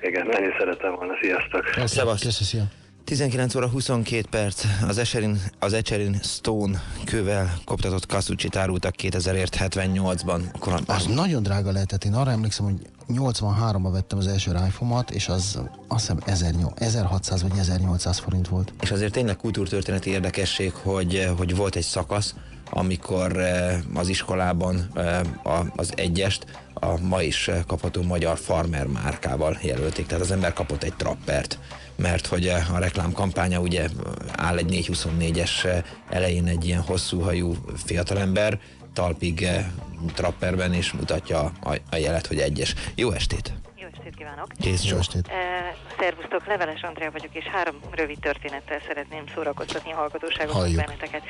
igen, ennyi szeretem volna, sziasztok! Szevasz. Köszi, szia. 19 óra 22 perc. Az Echerin, az Echerin Stone kővel koptatott kaszúcsit árultak 2000ért 78-ban. Akkor Az nagyon drága lehetett. Én arra emlékszem, hogy 83-ban vettem az első iPhone-ot, és az azt hiszem 1800 1600 vagy 1800 forint volt. És azért tényleg kultúrtörténeti érdekesség, hogy, hogy volt egy szakasz, amikor eh, az iskolában eh, az egyest a ma is eh, kapható magyar farmer márkával jelölték. Tehát az ember kapott egy trappert, mert hogy eh, a reklámkampánya ugye áll egy 424-es eh, elején egy ilyen hosszúhajú fiatalember, talpig eh, trapperben, és mutatja a, a jelet, hogy egyes. Jó estét! Jó estét kívánok! Kész Jó estét. Eh, Szervusztok, Leveles Andrea vagyok, és három rövid történettel szeretném szórakoztatni a hallgatóságot, Halljuk. benneteket.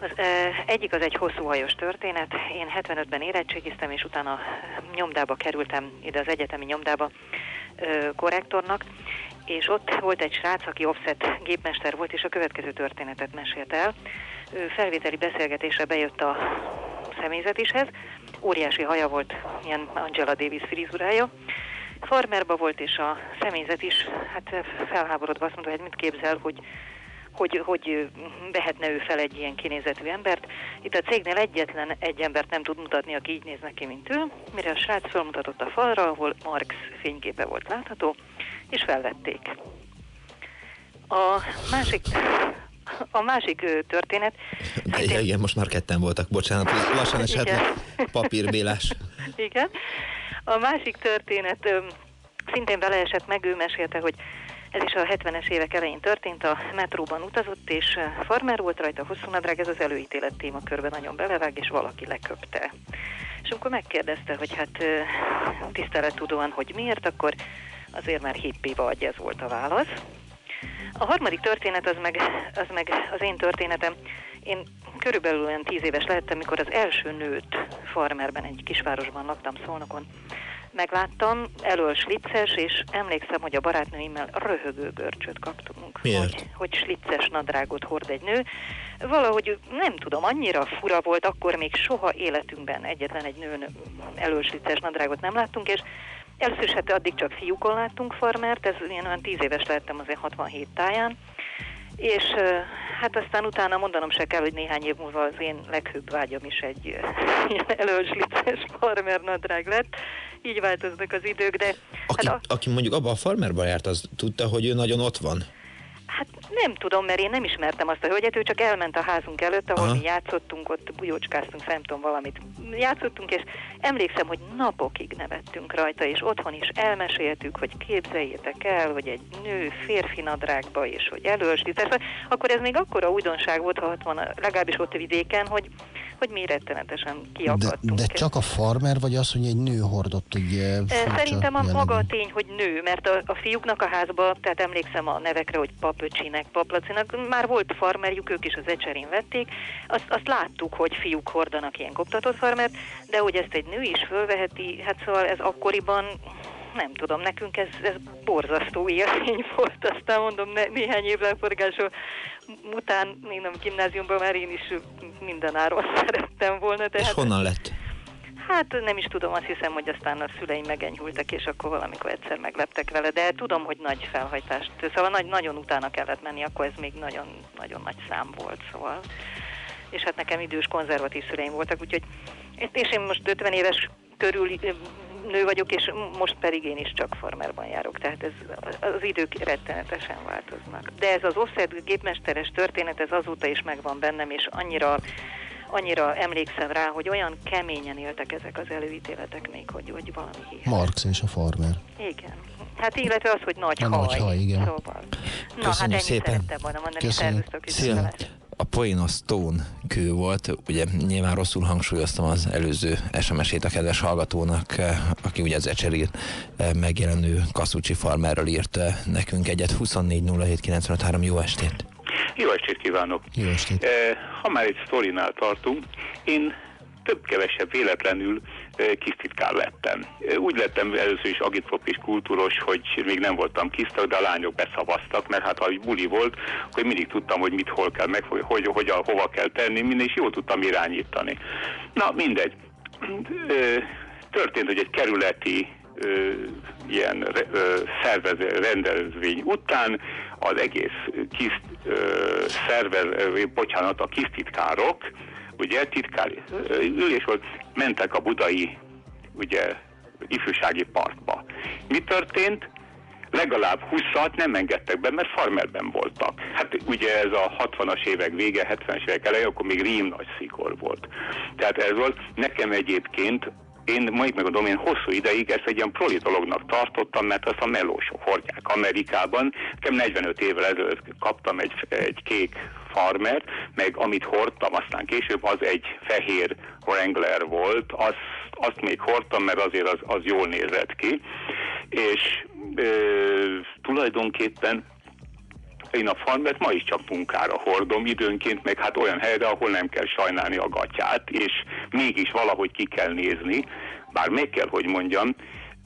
Az, eh, egyik az egy hosszú hajós történet. Én 75-ben érettségiztem, és utána nyomdába kerültem, ide az egyetemi nyomdába eh, korrektornak, és ott volt egy srác, aki offset gépmester volt, és a következő történetet mesélt el. Ő felvételi beszélgetésre bejött a személyzetishez, óriási haja volt, ilyen Angela Davis frizurája, farmerba volt, és a személyzet is hát felháborodva azt mondta, hogy mit képzel, hogy hogy, hogy vehetne ő fel egy ilyen kinézetű embert. Itt a cégnél egyetlen egy embert nem tud mutatni, aki így néz neki, mint ő, mire a srác felmutatott a falra, ahol Marx fényképe volt látható, és felvették. A másik, a másik történet, Ja, igen, most már ketten voltak, bocsánat, lassan esett le. Papírbélás. Igen. A másik történet szintén beleesett meg, ő mesélte, hogy ez is a 70-es évek elején történt, a metróban utazott, és farmer volt rajta, hosszú nadrág, ez az előítélet témakörben nagyon belevág, és valaki leköpte. És amikor megkérdezte, hogy hát tisztelettudóan, hogy miért, akkor azért már hippi vagy, ez volt a válasz. A harmadik történet az meg, az meg az én történetem. Én körülbelül olyan tíz éves lehettem, mikor az első nőt farmerben, egy kisvárosban laktam Szolnokon. Megláttam, elől slicces, és emlékszem, hogy a barátnőimmel röhögő görcsöt kaptunk. Miért? Hogy, hogy slicces nadrágot hord egy nő. Valahogy nem tudom, annyira fura volt, akkor még soha életünkben egyetlen egy nőn elől slicces nadrágot nem láttunk, és Először is hát addig csak fiúkon láttunk farmert, ez én olyan tíz éves lettem azért 67 táján, és hát aztán utána mondanom se kell, hogy néhány év múlva az én leghőbb vágyam is egy ilyen [laughs] előslices farmer nadrág lett. Így változnak az idők, de Aki, hát a, aki mondjuk abban a farmerban járt, az tudta, hogy ő nagyon ott van. Hát nem tudom, mert én nem ismertem azt a hölgyet, ő csak elment a házunk előtt, ahol Aha. mi játszottunk, ott bujócskáztunk, nem tudom, valamit játszottunk, és emlékszem, hogy napokig nevettünk rajta, és otthon is elmeséltük, hogy képzeljétek el, hogy egy nő férfi nadrágba, és hogy elősített. Akkor ez még akkora újdonság volt, ha ott van, legalábbis ott vidéken, hogy, hogy mi rettenetesen De, kiakadtunk. de csak a farmer, vagy az, hogy egy nő hordott egy eh, Szerintem a jellegű? maga a tény, hogy nő, mert a, a fiúknak a házba, tehát emlékszem a nevekre, hogy papöcsinek, paplacinak, már volt farmerjük, ők is az ecserén vették, azt, azt láttuk, hogy fiúk hordanak ilyen koptatott farmert, de hogy ezt egy nő is fölveheti, hát szóval ez akkoriban nem tudom, nekünk ez, ez borzasztó élmény [laughs] volt, aztán mondom, ne, néhány év leforgása után, én a gimnáziumban már én is mindenáron [laughs] szerettem volna. És Tehát, honnan lett? Hát nem is tudom, azt hiszem, hogy aztán a szüleim megenyhültek, és akkor valamikor egyszer megleptek vele, de tudom, hogy nagy felhajtást, szóval nagy, nagyon utána kellett menni, akkor ez még nagyon, nagyon nagy szám volt, szóval. És hát nekem idős konzervatív szüleim voltak, úgyhogy, és én most 50 éves körül nő vagyok, és most pedig én is csak farmerban járok, tehát ez, az idők rettenetesen változnak. De ez az offset gépmesteres történet, ez azóta is megvan bennem, és annyira annyira emlékszem rá, hogy olyan keményen éltek ezek az előítéletek még, hogy, hogy valami hihetetlen. Marx és a farmer. Igen. Hát illetve az, hogy nagy A haj. nagy haj, igen. Szóval. Na, hát Köszönjük szépen. szerettem volna mondani. Köszönjük. Szervusztok, Szia! üdvözlet. a Stone kő volt, ugye nyilván rosszul hangsúlyoztam az előző SMS-ét a kedves hallgatónak, eh, aki ugye az Ecseri eh, megjelenő Kaszúcsi farmerről írt eh, nekünk egyet 2407953 jó estét! Jó estét kívánok! Jó estét! Eh, ha már egy sztorinál tartunk, én több-kevesebb véletlenül eh, kisztitkár lettem. Eh, Úgy lettem először is agitprop és kultúros, hogy még nem voltam kisztag, de a lányok beszavaztak, mert hát ha egy buli volt, akkor mindig tudtam, hogy mit hol kell meg, hogy, hogy a, hova kell tenni, minden, és jól tudtam irányítani. Na, mindegy. Történt, hogy egy kerületi ö, ilyen ö, szervező, rendezvény után az egész kis ö, szervez, bocsánat, a kis titkárok, ugye titkár ülés volt, mentek a budai ugye ifjúsági parkba. Mi történt? Legalább 20 nem engedtek be, mert farmerben voltak. Hát ugye ez a 60-as évek vége, 70-es évek eleje, akkor még rím nagy szigor volt. Tehát ez volt, nekem egyébként én majd megadom, én hosszú ideig ezt egy ilyen proli dolognak tartottam, mert azt a melósok hordják Amerikában. Nekem 45 évvel ezelőtt kaptam egy, egy kék farmert, meg amit hordtam, aztán később az egy fehér Wrangler volt, azt, azt még hordtam, mert azért az, az jól nézett ki. És ö, tulajdonképpen én a farmert ma is csak munkára hordom időnként, meg hát olyan helyre, ahol nem kell sajnálni a gatyát, és mégis valahogy ki kell nézni, bár meg kell, hogy mondjam,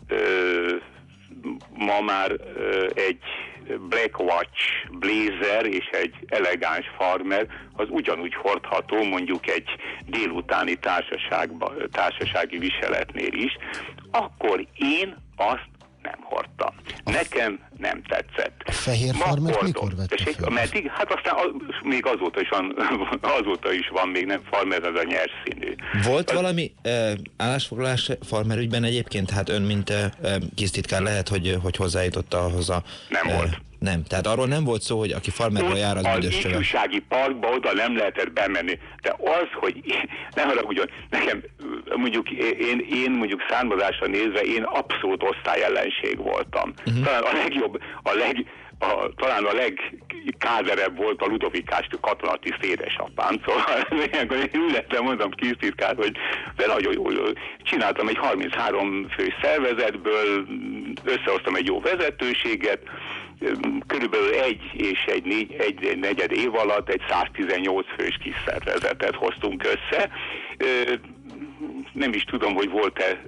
ö, ma már ö, egy Black Watch blazer és egy elegáns farmer az ugyanúgy hordható mondjuk egy délutáni társaságba, társasági viseletnél is, akkor én azt nem hordtam. Nekem nem tetszett. A fehér farmert mikor vette Tessék, meddig? Hát aztán az, még azóta is van, [laughs] azóta is van még nem farmer, ez a nyers színű. Volt valami uh, állásfoglalás farmer ügyben egyébként? Hát ön, mint uh, kisztitkár lehet, hogy, hogy hozzájutott ahhoz a... Nem uh, volt. Nem, tehát arról nem volt szó, hogy aki farmerba jár, az az büdös csöve. ifjúsági parkba oda nem lehetett bemenni. De az, hogy ne haragudjon, nekem mondjuk én, én mondjuk származásra nézve én abszolút osztályellenség voltam. Uh-huh. Talán a legjobb, a leg, a, talán a legkáderebb volt a Ludovikás katonatiszt édesapám, szóval [laughs] ilyenkor én ülettem, mondtam kisztitkát, hogy de nagyon jól csináltam egy 33 fős szervezetből, összehoztam egy jó vezetőséget, körülbelül egy és egy, négy, egy negyed év alatt egy 118 fős kis szervezetet hoztunk össze. Nem is tudom, hogy volt-e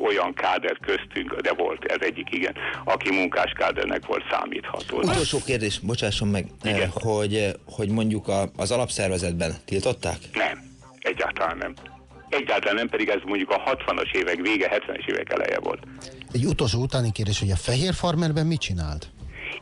olyan káder köztünk, de volt ez egyik, igen, aki munkáskádernek volt számítható. Utolsó kérdés, bocsásson meg, eh, hogy, eh, hogy mondjuk a, az alapszervezetben tiltották? Nem, egyáltalán nem. Egyáltalán nem, pedig ez mondjuk a 60-as évek vége, 70-es évek eleje volt. Egy utolsó utáni kérdés, hogy a fehér farmerben mit csinált?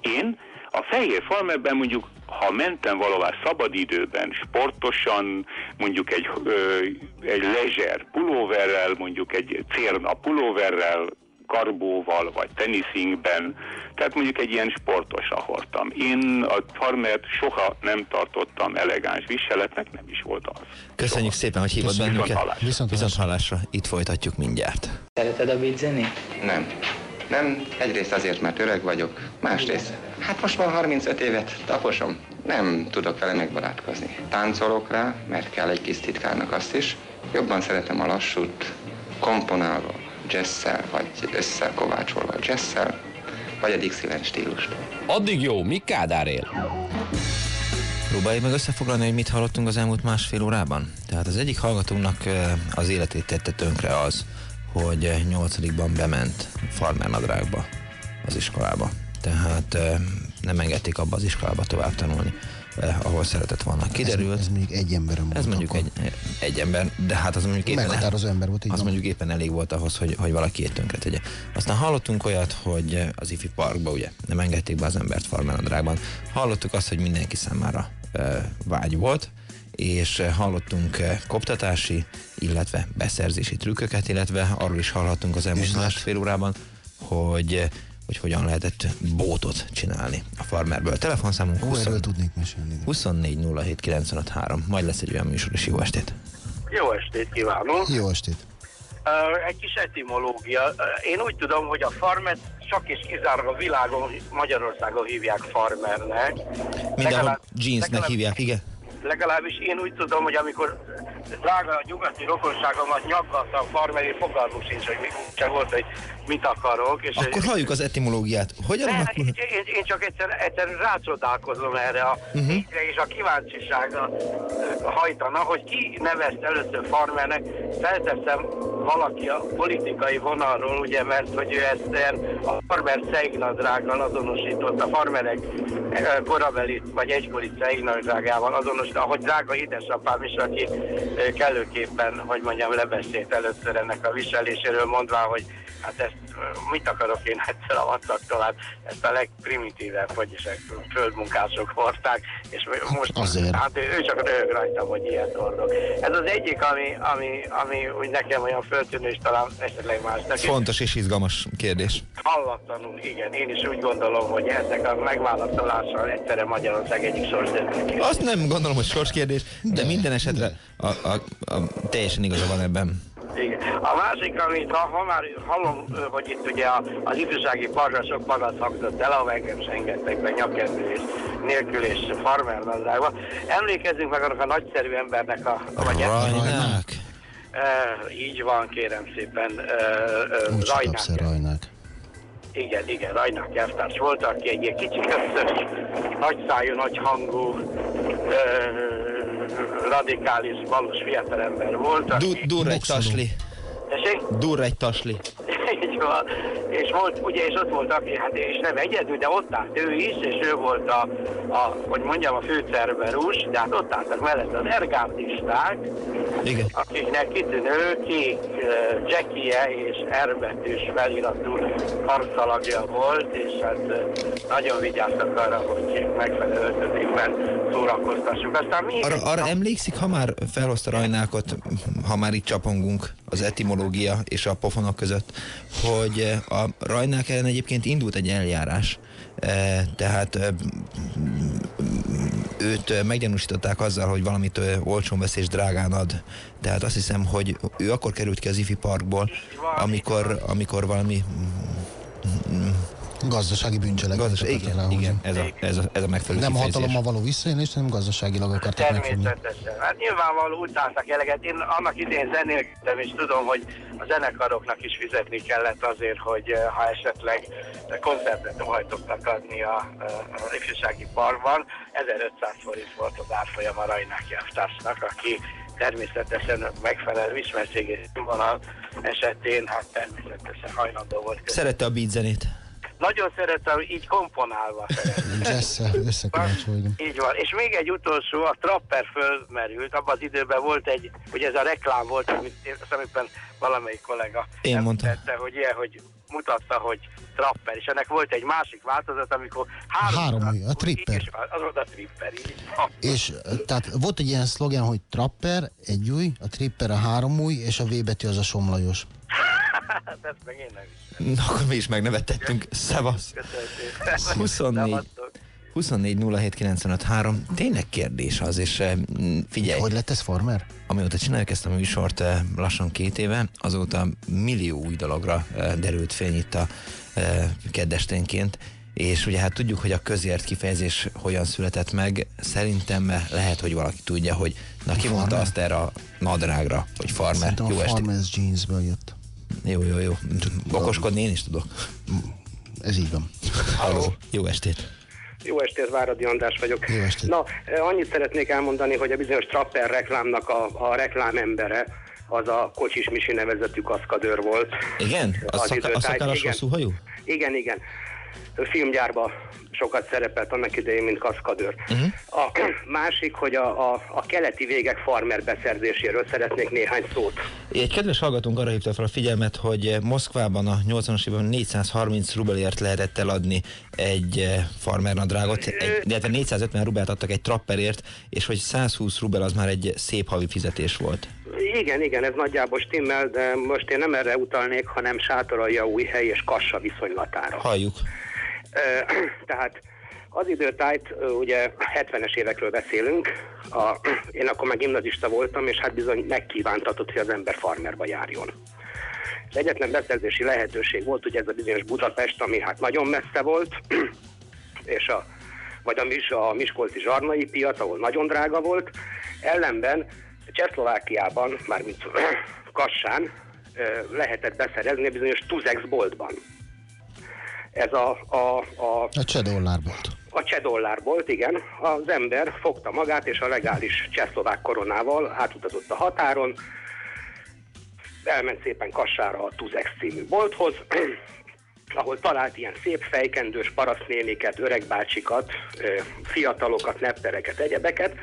Én a fehér farmerben mondjuk, ha mentem valahová szabadidőben, sportosan, mondjuk egy, ö, egy leisure pulóverrel, mondjuk egy cérna pulóverrel, karbóval, vagy teniszingben, tehát mondjuk egy ilyen sportosra hordtam. Én a farmert soha nem tartottam elegáns viseletnek, nem is volt az. Köszönjük szépen, hogy hívott bennünket. Viszont hallásra. Viszont, Viszont hallásra. Itt folytatjuk mindjárt. Szereted a beat zenét? Nem. Nem, egyrészt azért, mert öreg vagyok, másrészt, hát most már 35 évet taposom, nem tudok vele megbarátkozni. Táncolok rá, mert kell egy kis titkárnak azt is, jobban szeretem a lassút, komponálva, jazzszel, vagy összekovácsolva jazzszel, vagy a Dixieland stílust. Addig jó, mi Kádár él? Próbáljuk meg összefoglalni, hogy mit hallottunk az elmúlt másfél órában. Tehát az egyik hallgatónak eh, az életét tette tönkre az, hogy eh, nyolcadikban bement farmernadrágba az iskolába. Tehát eh, nem engedték abba az iskolába tovább tanulni, eh, ahol szeretett volna. Kiderült. Ez, ez mondjuk egy emberem volt Ez mondjuk akkor. egy, egy ember, de hát az mondjuk éppen, Meghatározó ember volt, így az van. mondjuk éppen elég volt ahhoz, hogy, hogy valaki tönkre tegye. Aztán hallottunk olyat, hogy az ifi parkba ugye nem engedték be az embert farmernadrágban. Hallottuk azt, hogy mindenki számára e, vágy volt, és eh, hallottunk eh, koptatási, illetve beszerzési trükköket, illetve arról is hallhattunk az elmúlt másfél órában, hogy eh, hogy hogyan lehetett bótot csinálni a farmerből. Telefonszámunk Ó, 20, erről tudnék mesélni. 24 07 953. Majd lesz egy olyan műsor, és jó estét! Jó estét kívánok! Jó estét! Uh, egy kis etimológia. Uh, én úgy tudom, hogy a farmet csak és kizárólag a világon, Magyarországon hívják farmernek. Mindenhol jeansnek hívják, igen? Legalábbis én úgy tudom, hogy amikor drága a nyugati rokonságomat nyaggatta a farmeri, fogalmuk sincs, hogy mi csak volt, hogy mit akarok. És Akkor halljuk az etimológiát. Hogyan Ne, én, én, csak egyszer, egyszer rácsodálkozom erre a Mhm. uh-huh. és a kíváncsisága ö, hajtana, hogy ki nevezte először farmernek. Felteszem valaki a politikai vonalról, ugye, mert hogy ő ezt ilyen a farmer szeignadrággal azonosított, a farmerek korabeli vagy egykori szeignadrágával azonosított, ahogy drága édesapám is, aki kellőképpen, hogy mondjam, lebeszélt először ennek a viseléséről, mondva, hogy hát ezt mit akarok én egyszer a vacaktól, hát ezt a legprimitívebb, vagyis a földmunkások hordták, és most Azért. hát ő, csak röhög rajtam, hogy ilyet hordok. Ez az egyik, ami, ami, ami úgy nekem olyan föltűnő, és talán esetleg másnak is. Fontos és izgalmas kérdés. Hallatlanul, igen, én is úgy gondolom, hogy ezek a megválaszolással egyszerre Magyarország egyik sorsdöntő. Azt nem gondolom, hogy sorskérdés, de minden esetre a, a, a, teljesen igaza van ebben. Igen. A másik, amit ha, ha már hallom, hogy itt ugye a, az ifjúsági parra sok magat hangzott el, ahol engem se engedtek be nyakkendő és nélkül és farmer nadrágban. Emlékezzünk meg annak a nagyszerű embernek a... Vagy Rajnák. E, így van, kérem szépen. E, e, Rajnák. kapsz rajnák. Igen, igen, Rajnák elvtárs volt, aki egy ilyen kicsi köszös, nagy szájú, nagy hangú, radikális, balos fiatalember volt. aki- Du, durra egy tasli. Tessék? Egy tasli. Van. És volt, ugye, és ott volt, aki, hát és nem egyedül, de ott állt ő is, és ő volt a, a hogy mondjam, a főcerberus, de hát ott álltak mellett az ergárdisták, Igen. akiknek kitűnő kék uh, jackie és erbetűs feliratú karszalagja volt, és hát uh, nagyon vigyáztak arra, hogy megfelelő öltözékben szórakoztassuk. Aztán mi... Arra, arra emlékszik, ha már felhozta rajnákot, ha már itt csapongunk az etimológia és a pofonok között, hogy eh, a rajnák ellen egyébként indult egy eljárás, eh, tehát eh, őt meggyanúsították azzal, hogy valamit olcsón vesz és drágán ad. Tehát azt hiszem, hogy ő akkor került ki az IFI parkból, amikor, amikor valami Gazdasági bűncselekményt Gazdaság, akartak igen, ráhozni. igen, ez a, ez a, ez a megfelelő Nem kifejezés. hatalommal való visszaélés, hanem gazdaságilag akarták megfogni. Természetesen. Hát nyilvánvaló utáltak eleget. Én annak idén zenélkedtem, és tudom, hogy a zenekaroknak is fizetni kellett azért, hogy eh, ha esetleg koncertet hajtottak adni a, a, a ifjúsági parkban, 1500 forint volt az árfolyam a Rajnák Javtársnak, aki természetesen megfelelő ismertség és színvonal esetén, hát természetesen hajlandó volt. Szerette a beat zenét. Nagyon szeretem, így komponálva [laughs] összekovácsolódunk. Így van. És még egy utolsó, a Trapper fölmerült. Abban az időben volt egy, ugye ez a reklám volt, amit éppen valamelyik kollega Én mondtam. említette, hogy ilyen, hogy mutatta, hogy Trapper, és ennek volt egy másik változat, amikor három, Három új, a tripper. És az volt a Tripper, így. És eh, tehát volt egy ilyen szlogen, hogy trapper, egy új, a tripper a három új, és a V betű az a somlajos. Hát ezt meg én nem is. Na, akkor mi is megnevettettünk. Szevasz. Köszönöm szépen. 24 Szevasztok. 24 07 95 3. Tényleg kérdés az, és figyelj. Hogy lett ez farmer? Amióta csináljuk ezt a műsort eh, lassan két éve, azóta millió új dologra eh, derült fény itt a eh, keddesténként, és ugye hát tudjuk, hogy a közért kifejezés hogyan született meg. Szerintem eh, lehet, hogy valaki tudja, hogy na ki mondta azt erre a nadrágra, hogy farmer. Szerintem Jó a. Farmers jeansből jött. Jó, jó, jó. Okoskodni én is tudok. Ez így van. Halló. Jó estét. Jó estét, Váradi András vagyok. Jó estét. Na, annyit szeretnék elmondani, hogy a bizonyos Trapper reklámnak a, a reklámembere az a Kocsis Misi nevezetű kaszkadőr volt. Igen? A, Az szaka, a igen. hosszú hajú? Igen, igen. Ő filmgyárban sokat szerepelt annak idején, mint kaszkadőr. Uh-huh. A másik, hogy a, a, a keleti végek farmer beszerzéséről szeretnék néhány szót. Egy kedves hallgatónk arra hívta fel a figyelmet, hogy Moszkvában a 80-as években 430 rubelért lehetett eladni egy eh, farmernadrágot, egy, illetve 450 rubelt adtak egy trapperért, és hogy 120 rubel az már egy szép havi fizetés volt. Igen, igen, ez nagyjából stimmel, de most én nem erre utalnék, hanem Sátoralja új hely és Kassa viszonylatára. Halljuk. [clears throat] Tehát az időtájt, ugye 70-es évekről beszélünk, a, [clears throat] én akkor meg gimnazista voltam, és hát bizony megkívántatott, hogy az ember farmerba járjon. Az egyetlen beszerzési lehetőség volt ugye ez a bizonyos Budapest, ami hát nagyon messze volt, [clears throat] és a vagy a, Mis, a Miskolci zsarnai piac, ahol nagyon drága volt. Ellenben Csehszlovákiában, mármint Kassán lehetett beszerezni bizonyos Tuzex boltban. Ez a, a, a A cseh dollárbolt. a cseh dollárbolt, igen. Az ember fogta magát, és a legális csehszlovák koronával átutazott a határon, elment szépen Kassára a Tuzex című bolthoz, [clears throat] ahol talált ilyen szép fejkendős parasztnéniket, öregbácsikat, fiatalokat, neptereket, egyebeket,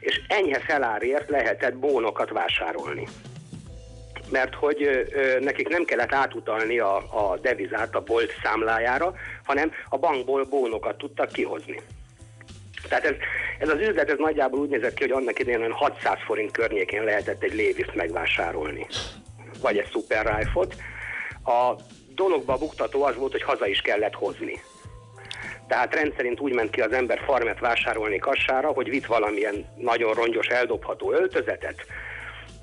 és enyhe felárért lehetett bónokat vásárolni. Mert hogy nekik nem kellett átutalni a, a devizát a bolt számlájára, hanem a bankból bónokat tudtak kihozni. Tehát ez, ez az üzlet ez nagyjából úgy nézett ki, hogy annak idején olyan 600 forint környékén lehetett egy léviszt megvásárolni, vagy egy Super Rifle-ot. A dologba buktató az volt, hogy haza is kellett hozni. Tehát rendszerint úgy ment ki az ember farmet vásárolni kassára, hogy vitt valamilyen nagyon rongyos, eldobható öltözetet,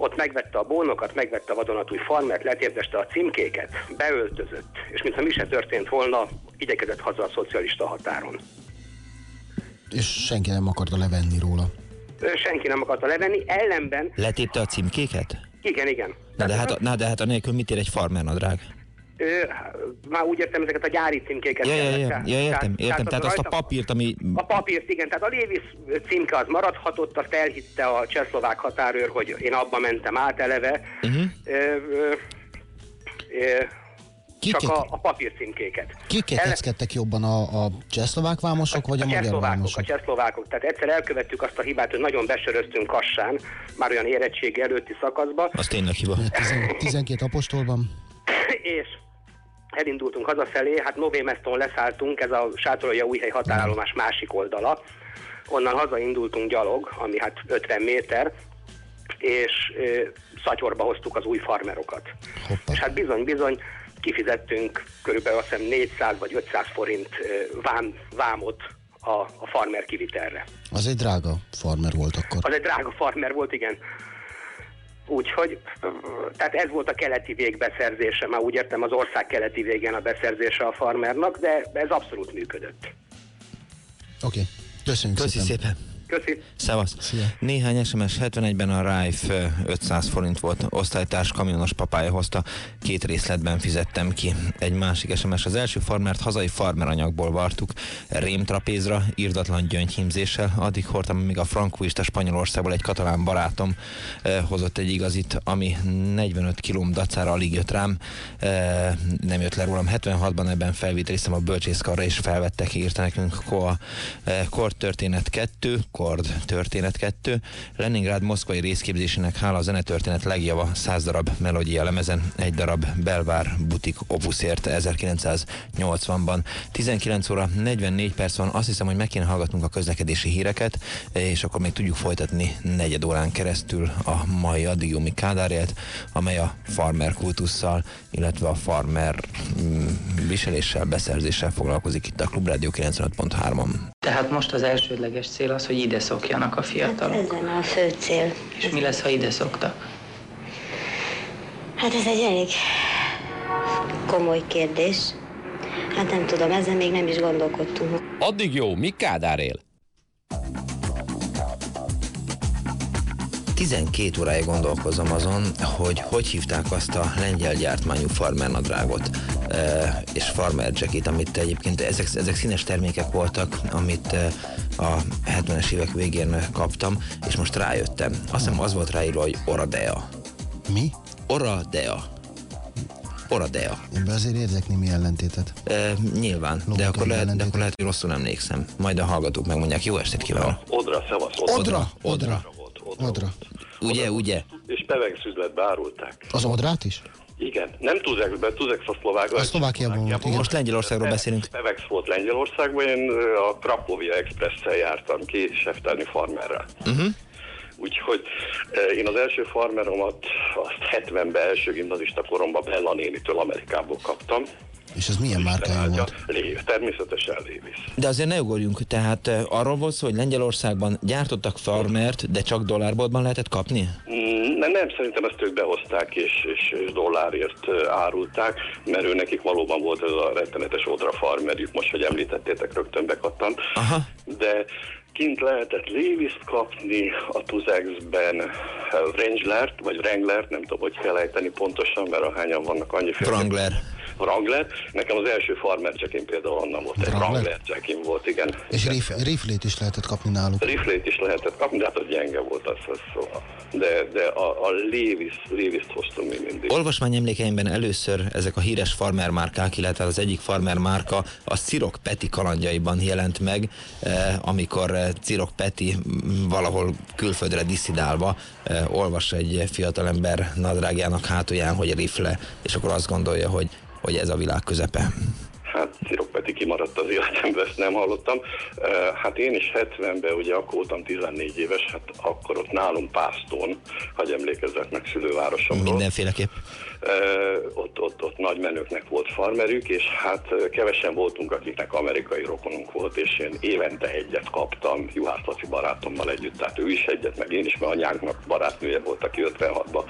ott megvette a bónokat, megvette a vadonatúj farmert, letérdeste a címkéket, beöltözött, és mintha mi se történt volna, igyekezett haza a szocialista határon. És senki nem akarta levenni róla. Senki nem akarta levenni, ellenben, Letépte a címkéket? igen, igen, Na de hát, na de hát anélkül mit ér egy farmer nadrág? Ö, már úgy értem ezeket a gyári címkéket. Ja, ja, kellett, ja, tehát- ja, értem, tehát- értem. Tehát az azt a papírt, ami... A papírt, igen, tehát a Lévis címke az maradhatott, azt elhitte a csehszlovák határőr, hogy én abba mentem át eleve. Uh-huh. Ö, ö, ö, csak Kiket- a, a papír címkéket. Kik keckedtek jobban a, a csehszlovák vámosok, vagy a, a magyar csehszlovákok, a vámosok? csehszlovákok. Tehát egyszer elkövettük azt a hibát, hogy nagyon besöröztünk Kassán, már olyan érettség előtti szakaszba, Az tényleg hiba. 12 apostolban? [laughs] és elindultunk hazafelé, hát Nové Meston leszálltunk, ez a Sátorolja újhely határállomás másik oldala. Onnan hazaindultunk gyalog, ami hát 50 méter, és ö, szatyorba hoztuk az új farmerokat. És hát bizony-bizony kifizettünk körülbelül azt hiszem 400 vagy 500 forint vám, vámot a, a farmer kivitelre. Az egy drága farmer volt akkor. Az egy drága farmer volt, igen. Úgyhogy, tehát ez volt a keleti vég beszerzése, már úgy értem az ország keleti végén a beszerzése a farmernak, de ez abszolút működött. Oké, okay. köszönjük Köszi szépen. szépen. Köszi. Szevasz. Néhány SMS 71-ben a Rife 500 forint volt, osztálytárs kamionos papája hozta, két részletben fizettem ki. Egy másik SMS, az első farmert hazai farmeranyagból vartuk, rémtrapézra, írdatlan gyöngyhímzéssel, addig hordtam, míg a frankuista Spanyolországból egy katalán barátom eh, hozott egy igazit, ami 45 kilóm dacára alig jött rám, eh, nem jött le rólam. 76-ban ebben felvételiztem a bölcsészkarra, és felvettek, írta nekünk Koa eh, Kord történet 2, Kord történet 2, Leningrád moszkvai részképzésének hála a zenetörténet legjava 100 darab melódia lemezen, egy darab Belvár butik opuszért 1980-ban. 19 óra 44 perc van, azt hiszem, hogy meg kéne hallgatnunk a közlekedési híreket, és akkor még tudjuk folytatni negyed órán keresztül a mai addigiumi kádárját, amely a farmer kultusszal, illetve a farmer mm, viseléssel, beszerzéssel foglalkozik itt a Klubrádió 95.3-on. Tehát most az elsődleges cél az, hogy ide szokjanak a fiatalok. Ez lenne a fő cél. És mi lesz, ha ide szoktak? Hát ez egy elég komoly kérdés. Hát nem tudom, ezzel még nem is gondolkodtunk. Addig jó, mi Kádár él? 12 óráig gondolkozom azon, hogy hogy hívták azt a lengyel gyártmányú farmer nadrágot e, és farmer jacket, amit egyébként ezek, ezek színes termékek voltak, amit e, a 70-es évek végén kaptam, és most rájöttem. Azt hiszem az volt ráírva, hogy Oradea. Mi? Oradea. Oradea. Ebben azért érzek némi ellentétet. E, nyilván, de akkor, lehet, de akkor lehet, hogy rosszul emlékszem. Majd a hallgatók megmondják. Jó estét kívánok! Odra, szevasz. Odra, Odra. Odra. Ugye, ugye? És Pevex üzletbe árulták. Az Odrát is? Igen, nem Tuzexbe, Tuzex a szlovák. A Szlovákiában volt, igen. Most Lengyelországról beszélünk. Pevex volt Lengyelországban, én a Krakovia Express-szel jártam ki, seftelni farmerrel. Uh-huh. Úgyhogy ö, én az első farmeromat azt 70-ben első gimnazista koromban Bella nénitől Amerikából kaptam. És ez milyen márkája volt? Lév, természetesen Lévis. De azért ne ugorjunk, tehát eh, arról volt szó, hogy Lengyelországban gyártottak farmert, de csak dollárboltban lehetett kapni? Mm, Nem, nem, szerintem ezt ők behozták és, és, és dollárért ö, árulták, mert ő nekik valóban volt ez a rettenetes odra farmerjük, most, hogy említettétek, rögtön bekattant. Aha. de kint lehetett Levis kapni, a Tuzexben Wranglert, vagy Wranglert, nem tudom, hogy kell ejteni pontosan, mert ahányan vannak annyi Wrangler. Wrangler. Nekem az első farmer jackin például onnan volt, egy Wrangler? Wrangler jackin volt, igen. És rif, riflét is lehetett kapni náluk. Riflét is lehetett kapni, de hát az gyenge volt az, az. De, de a, a Levis, Levis-t hoztunk mi mindig. Olvasmány emlékeimben először ezek a híres farmer márkák, illetve az egyik farmer márka a Cirok Peti kalandjaiban jelent meg, eh, amikor eh, Cirok Peti valahol külföldre diszidálva eh, olvas egy fiatalember nadrágjának hátulján, hogy rifle, és akkor azt gondolja, hogy, hogy ez a világ közepe. Hát Cirok Peti kimaradt az életemben, ezt nem hallottam. Hát én is 70-ben, ugye akkor voltam 14 éves, hát akkor ott nálunk Pászton, hogy emlékezzek meg szülővárosomról. Mindenféleképp. Ott, ott, ott nagy menőknek volt farmerük, és hát kevesen voltunk, akiknek amerikai rokonunk volt, és én évente egyet kaptam Juhász Laci barátommal együtt, tehát ő is egyet, meg én is, mert anyánknak barátnője volt, aki 56-ba uh,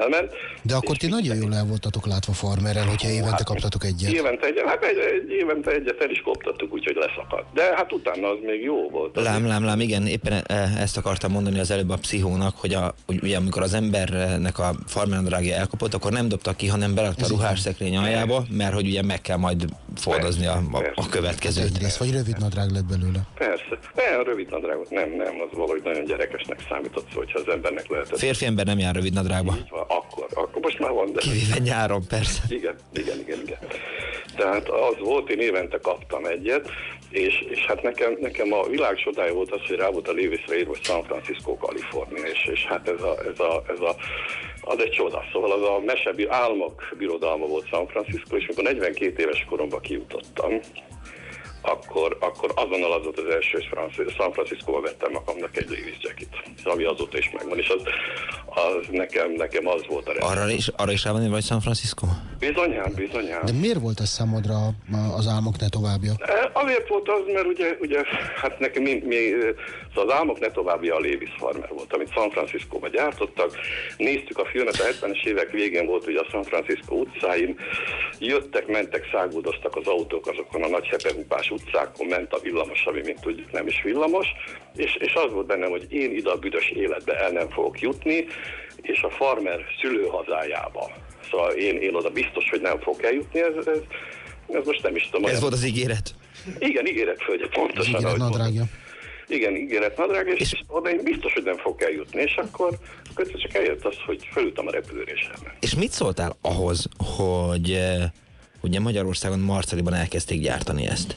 elment. De akkor ti nagyon jól el voltatok látva farmerrel, hogyha évente kaptatok egyet. Évente egyet, hát egy, egy évente egyet el is koptattuk, úgyhogy leszakadt. De hát utána az még jó volt. Lám, lám, lám, igen, éppen eh, ezt akartam mondani az előbb a pszichónak, hogy, a, hogy ugye amikor az embernek a farmernadrágja elkapott, akkor nem dobta ki, hanem berakta a ruhásszekrény aljába, mert hogy ugye meg kell majd fordozni a, a, a következőt. Egyrészt, vagy rövid nadrág lett belőle. Persze. Nem, rövid nadrágot nem, nem, az valahogy nagyon gyerekesnek számított, szó, hogyha az embernek lehetett. Férfi ember nem jár rövid nadrágba. Így van, akkor, akkor most már van, de... Kivéve nyáron, persze. Igen, igen, igen, igen. Tehát az volt, én évente kaptam egyet, és, és hát nekem, nekem a világ csodája volt az, hogy rá volt a Levisre írva, hogy San Francisco, Kalifornia, és, és hát ez a, ez a, ez a az egy csoda. Szóval az a mesebi álmok birodalma volt San Francisco, és mikor 42 éves koromban kijutottam, akkor, akkor azonnal az volt az első, San Francisco-ba vettem magamnak egy Levis jacket, ami azóta is megvan, és az, az nekem, nekem az volt a Arra is, arra is írva, hogy San Francisco? Bizonyán, bizonyán. De miért volt ez számodra az álmok ne továbbja? E, Azért volt az, mert ugye, ugye hát nekem mi, mi, szóval az álmok ne további a Levis Farmer volt, amit San Francisco-ba gyártottak. Néztük a filmet, a 70-es évek végén volt ugye a San Francisco utcáin, jöttek, mentek, száguldoztak az autók azokon a nagy hepehupás utcákon, ment a villamos, ami mint tudjuk nem is villamos, és, és az volt bennem, hogy én ide a büdös életbe el nem fogok jutni, és a farmer szülőhazájába. Szóval én, én oda biztos, hogy nem fogok eljutni, ez, ez, ez most nem is tudom. Ez volt az ígéret. igen, ígéretföldje, pontosan. Ígéret ahogy nadrágja. Igen, ígéret nadrág, és, és oda én biztos, hogy nem fog eljutni, és akkor, akkor csak eljött az, hogy felültem a repülőre, és mit szóltál ahhoz, hogy eh, ugye Magyarországon Marceliban elkezdték gyártani ezt?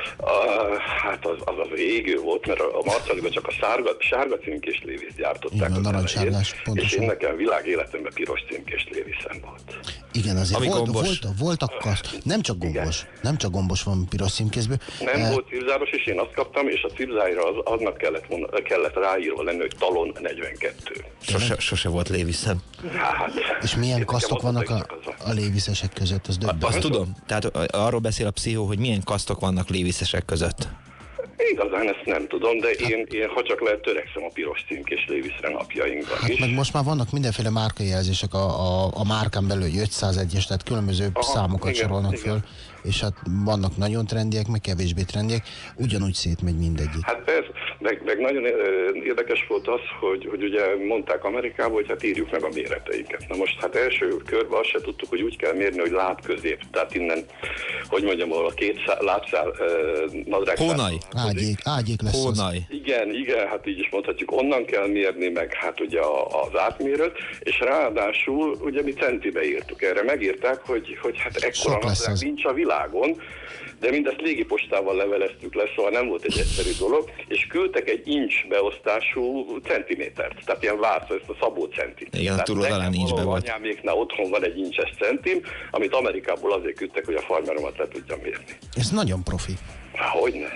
Uh, hát az, az az égő volt, mert a, a Marcaliban csak a sárga, sárga címkés lévis gyártották. Igen, narancssárgás, pontosan. És én nekem világ életemben piros címkés léviszem volt. Igen, azért Ami volt, gombos. volt, voltak kaszt, nem csak gombos, nem csak gombos van piros címkézből. Nem Eh, volt cipzáros, és én azt kaptam, és a cipzára az, aznak kellett, volna- kellett ráírva lenni, hogy talon 42. Sose, sose volt léviszem. Hát, És milyen kasztok vannak a, a léviszesek között, az döbben. Azt tudom. Tehát a- arról beszél a pszichó, hogy milyen kasztok vannak léviszesek között. Igazán ezt nem tudom, de én, én ha csak lehet törekszem a piros címkés léviszre napjainkban Hát is. meg most már vannak mindenféle márkajelzések a, a, a márkán belül, hogy 501-es, tehát különböző Aha, számokat igen, sorolnak igen. föl, és hát vannak nagyon trendiek, meg kevésbé trendiek, ugyanúgy szétmegy mindegyik. Hát persze, meg, meg nagyon érdekes volt az, hogy, hogy ugye mondták Amerikában, hogy hát írjuk meg a méreteinket. Na most hát első körben azt se tudtuk, hogy úgy kell mérni, hogy láb közép. Tehát innen, hogy mondjam, ahol a két szá, lábszál nadrág. Hónaj. Ágyék, ágyék lesz az. Hónaj. Igen, igen, hát így is mondhatjuk, onnan kell mérni meg hát ugye a, az átmérőt, és ráadásul ugye mi centibe írtuk erre, megírták, hogy, hogy hát ekkora nadrág az. nincs a világon, de mindezt légipostával leveleztük le, szóval nem volt egy egyszerű dolog, és küldtek egy inch beosztású centimétert, tehát ilyen várca, ezt a szabó centit. Igen, a nekem inchbe valahol volt. Anyáméknál otthon van egy incses centim, amit Amerikából azért küldtek, hogy a farmeromat le tudjam mérni. Ez nagyon profi. Há, hogyne,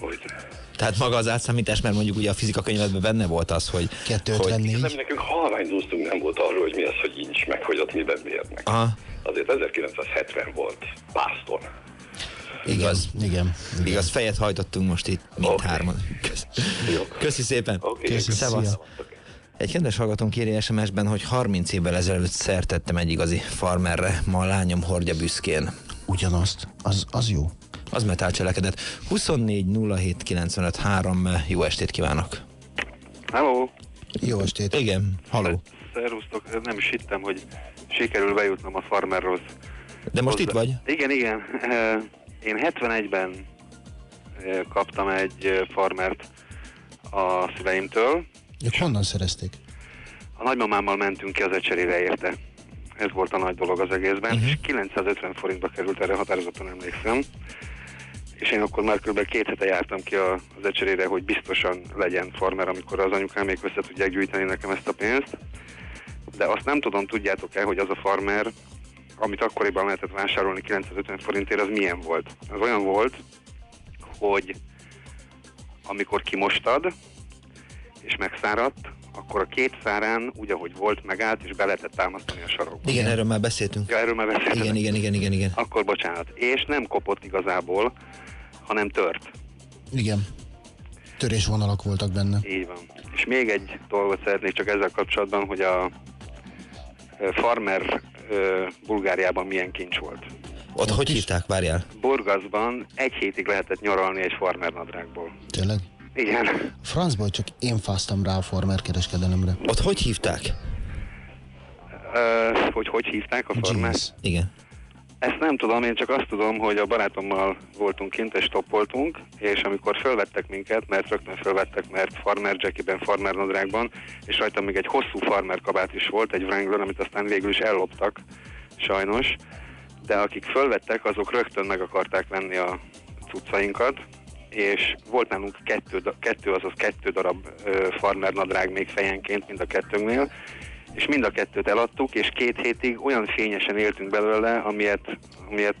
hogyne. Tehát maga az átszámítás, mert mondjuk ugye a fizika könyvedben benne volt az, hogy... 254. Nem, nekünk halvány nem volt arról, hogy mi az, hogy incs meg, hogy ott miben mérnek. Aha, Azért 1970 volt Pásztor. igaz. Igen. Igaz, fejet hajtottunk most itt mindhárman. Kösz. Köszi szépen. Oké, Köszi, Szevasz. Egy kedves hallgatón kéri SMS-ben, hogy 30 évvel ezelőtt szertettem egy igazi farmerre, ma a lányom hordja büszkén. Ugyanazt, az, az jó. Az metál cselekedet. 24 07 95 3. Jó estét kívánok. Hello. Jó estét. Igen, haló. Szervusztok, nem is hittem, hogy sikerül bejutnom a farmerhoz. De most itt vagy? Igen, igen. Én 71-ben eh, kaptam egy farmert a szüleimtől. Ők honnan szerezték? A nagymamámmal mentünk ki az ecserére érte. Ez volt a nagy dolog az egészben, uh-huh. és 950 forintba került, erre határozottan emlékszem. És én akkor már kb. két hete jártam ki a- az ecserére, hogy biztosan legyen farmer, amikor az anyukámék össze tudják gyűjteni nekem ezt a pénzt. De azt nem tudom, tudjátok-e, hogy az a farmer, amit akkoriban lehetett vásárolni 950 forintért, az milyen volt? Az olyan volt, hogy amikor kimostad, és megszáradt, akkor a két szárán, úgy ahogy volt, megállt, és be lehetett támasztani a sarokba. Igen, erről már beszéltünk. Ja, erről már beszéltem. Igen, igen, igen, igen, igen. Akkor bocsánat. És nem kopott igazából, hanem tört. Igen. Törésvonalak voltak benne. Így van. És még egy dolgot szeretnék csak ezzel kapcsolatban, hogy a farmer Bulgáriában milyen kincs volt. Ott hogy hívták, várjál? Burgaszban egy hétig lehetett nyaralni egy farmer nadrágból. Tényleg? Igen. Francból csak én fáztam rá a farmer kereskedelemre. Ott hogy hívták? Ö, hogy hogy hívták a farmer? Igen. Ezt nem tudom, én csak azt tudom, hogy a barátommal voltunk kint és stoppoltunk, és amikor fölvettek minket, mert rögtön fölvettek, mert farmer jackiben, farmer nadrágban, és rajtam még egy hosszú farmer kabát is volt, egy Wrangler, amit aztán végül is elloptak, sajnos, de akik fölvettek, azok rögtön meg akarták venni a cuccainkat, és volt nálunk kettő, kettő azaz kettő darab ö, farmer nadrág még fejenként, mind a kettőnknél, és mind a kettőt eladtuk, és két hétig olyan fényesen éltünk belőle, amilyet, amilyet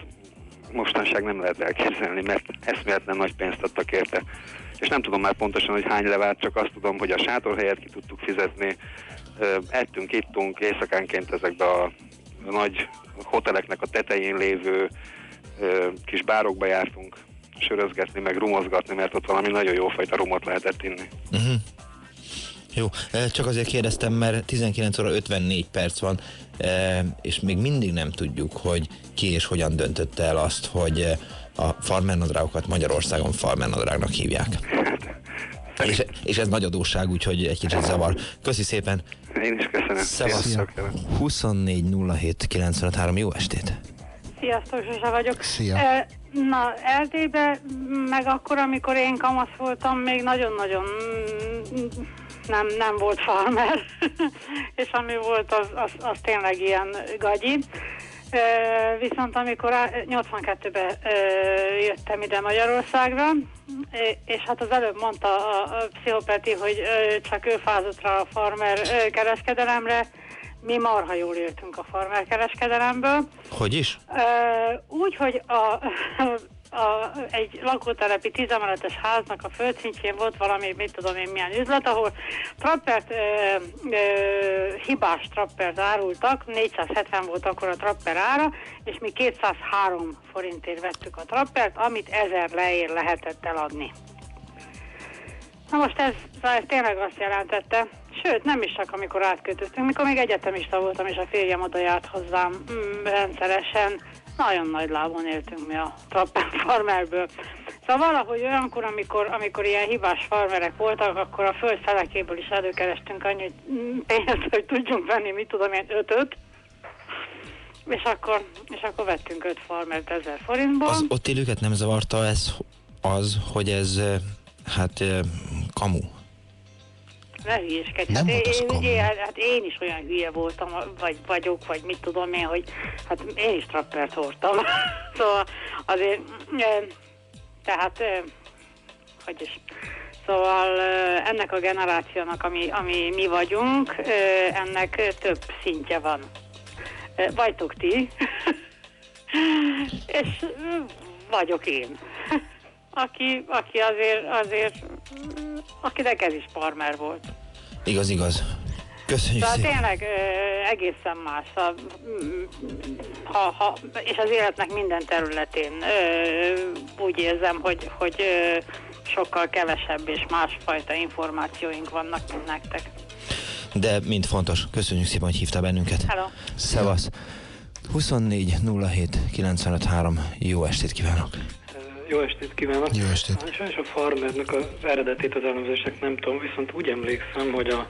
mostanság nem lehet elképzelni, mert eszméletlen nagy pénzt adtak érte. És nem tudom már pontosan, hogy hány levált, csak azt tudom, hogy a sátorhelyet ki tudtuk fizetni, ettünk, ittunk éjszakánként ezekbe a nagy hoteleknek a tetején lévő kis bárokba jártunk sörözgetni, meg rumozgatni, mert ott valami nagyon jó fajta rumot lehetett inni. Uh-huh. Jó, csak azért kérdeztem, mert 19 óra 54 perc van, és még mindig nem tudjuk, hogy ki és hogyan döntötte el azt, hogy a farmernadrágokat Magyarországon farmernadrágnak hívják. És, és ez nagy adósság, úgyhogy egy kicsit zavar. Köszi szépen! Én is köszönöm. Szevasz! Sziasztok. 24 07 953, jó estét! Sziasztok, Zsuzsa vagyok. Szia. E, Na, Erdélybe, meg akkor, amikor én kamasz voltam, még nagyon-nagyon nem, nem volt farmer, [laughs] és ami volt, az, az, az tényleg ilyen gagyi. Viszont amikor á- 82-ben e, jöttem ide Magyarországra, és hát az előbb mondta a, pszichopeti, hogy csak ő fázott rá a farmer kereskedelemre, mi marha jól éltünk a farmer kereskedelemből. Hogy is? Úgy, hogy a, a, egy lakótelepi tízemeletes háznak a földszintjén volt valami, mit tudom én milyen üzlet, ahol trappert, ö, ö, hibás trappert árultak, 470 volt akkor a trapper ára, és mi 203 forintért vettük a trappert, amit 1000 leér lehetett eladni. Na most ez, ez tényleg azt jelentette, sőt nem is csak amikor átköltöztünk, mikor még egyetemista voltam, és a férjem oda járt hozzám mm, rendszeresen, nagyon nagy lábon éltünk mi a Trappen farmerből. Szóval valahogy olyankor, amikor, amikor ilyen hibás farmerek voltak, akkor a föld felekéből is előkerestünk annyi mm, pénzt, hogy tudjunk venni, mit tudom én, ötöt, és akkor, és akkor vettünk öt farmert ezer forintból. Az ott élőket nem zavarta ez az, hogy ez eh, hát eh, kamu. Ne hülyeskedj. Nem Hát volt én, én, hát én is olyan hülye voltam, vagy vagyok, vagy mit tudom én, hogy hát én is trappert hordtam. [laughs] szóval azért, tehát, hogy is, Szóval ennek a generációnak, ami, ami mi vagyunk, ennek több szintje van. Vagytok ti, [laughs] és vagyok én. [laughs] Aki, aki azért, azért, akinek ez is farmer volt. Igaz, igaz. Köszönjük Tehát szépen. tényleg egészen más. A, mm, ha, ha, és az életnek minden területén úgy érzem, hogy, hogy sokkal kevesebb és másfajta információink vannak, mint nektek. De mind fontos. Köszönjük szépen, hogy hívtál bennünket. Hello. Szevasz. 24 07 95 3. Jó estét kívánok. Jó estét kívánok! Jó estét! Sajnos a farmernek az eredetét az elnevezésnek nem tudom, viszont úgy emlékszem, hogy a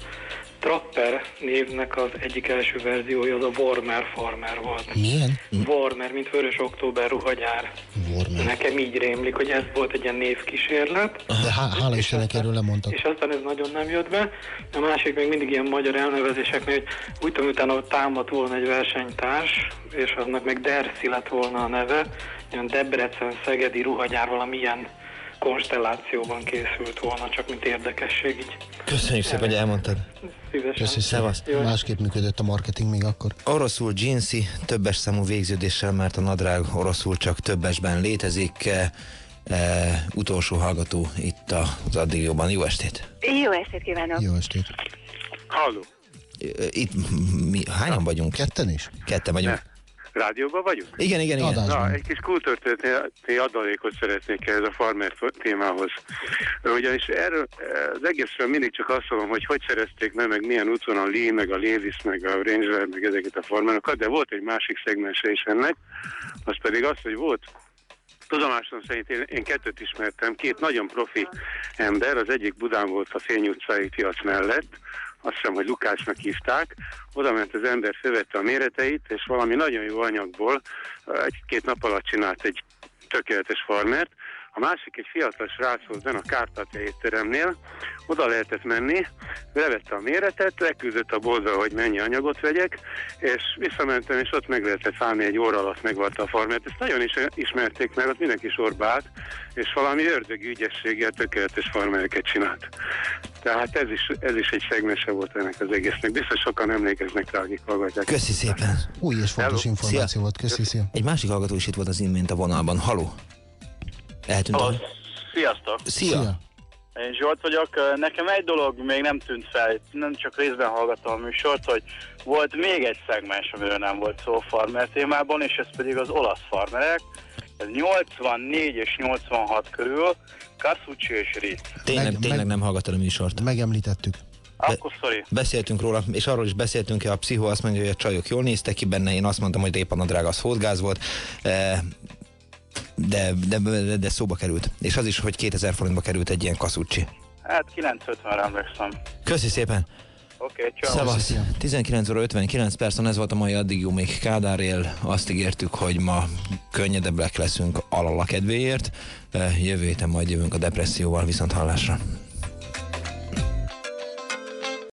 Trapper névnek az egyik első verziója az a Warmer Farmer volt. Milyen? Warmer, mint Vörös Október ruhagyár. Warmer. Nekem így rémlik, hogy ez volt egy ilyen névkísérlet. De há- hála Istennek erről lemondtak. És aztán ez nagyon nem jött be. A másik még mindig ilyen magyar elnevezéseknél, hogy úgy tudom, utána támadt volna egy versenytárs, és annak meg Dersi lett volna a neve, ilyen Debrecen, Szegedi ruhagyár valamilyen konstellációban készült volna, csak mint érdekesség így. Köszönjük szépen, hogy elmondtad. Szívesen. Köszi Szevasz. Másképp működött a marketing még akkor. Oroszul jeansy, többes számú végződéssel, mert a nadrág oroszul csak többesben létezik. E, e, utolsó hallgató itt az addigióban. Jó estét! Jó estét kívánok! Jó estét! Halló. Itt mi, hányan vagyunk? Ketten is? Ketten vagyunk. Rádióban vagyunk? Igen, igen, igen. Na, egy kis kultúrtörténeti adalékot szeretnék ehhez a farmer témához. Ugyanis erről az egészről mindig csak azt mondom, hogy hogy szerezték meg, meg milyen úton a Lee, meg a Levis, meg a Ranger, meg ezeket a farmerokat, de volt egy másik szegmense is ennek, az pedig az, hogy volt Tudomásom szerint én, én kettőt ismertem, két nagyon profi ember, az egyik Budán volt a Fény utcai piac mellett, azt hiszem, hogy Lukácsnak hívták, oda ment az ember, fölvette a méreteit, és valami nagyon jó anyagból egy-két nap alatt csinált egy tökéletes farmert, a másik egy fiatal srác volt benne a Kárpátia étteremnél, oda lehetett menni, levette a méretet, leküldött a boltba, hogy mennyi anyagot vegyek, és visszamentem, és ott meg lehetett állni egy óra alatt megvarta a farmert. Ezt nagyon is ismerték meg, ott mindenki sorba állt, és valami ördögi ügyességgel tökéletes farmereket csinált. Tehát ez is, ez is egy szegmese volt ennek az egésznek. Biztos sokan emlékeznek rá, akik hallgatják. Köszi szépen. Új és fontos információ volt. Köszi szépen. Egy másik hallgató is itt volt az imént a vonalban. Haló? Eltűnt a... Sziasztok! Szia! Én Zsolt vagyok. Nekem egy dolog még nem tűnt fel, nem csak részben hallgattam a műsort, hogy volt még egy szegmens, amiről nem volt szó farmer témában, és ez pedig az olasz farmerek. Ez 84 és 86 körül, Casucci és Ritz. Tényleg, Meg- tényleg meg- nem hallgattad a műsort. Megemlítettük. Akkor sorry. Beszéltünk róla, és arról is beszéltünk, hogy a pszichó azt mondja, hogy a csajok jól néztek ki benne, én azt mondtam, hogy éppen a drága az hódgáz volt, eh, de, de, de, de szóba került. És az is, hogy 2000 forintba került egy ilyen kaszúcsi. Hát 950-re emlékszem. Köszi szépen! Oké, okay. Szevasz! 19 óra 59 percen, ez volt a mai addig jó még Kádár él. Azt ígértük, hogy ma könnyedebbek leszünk alala kedvéért. Jövő héten majd jövünk a depresszióval, viszont hallásra.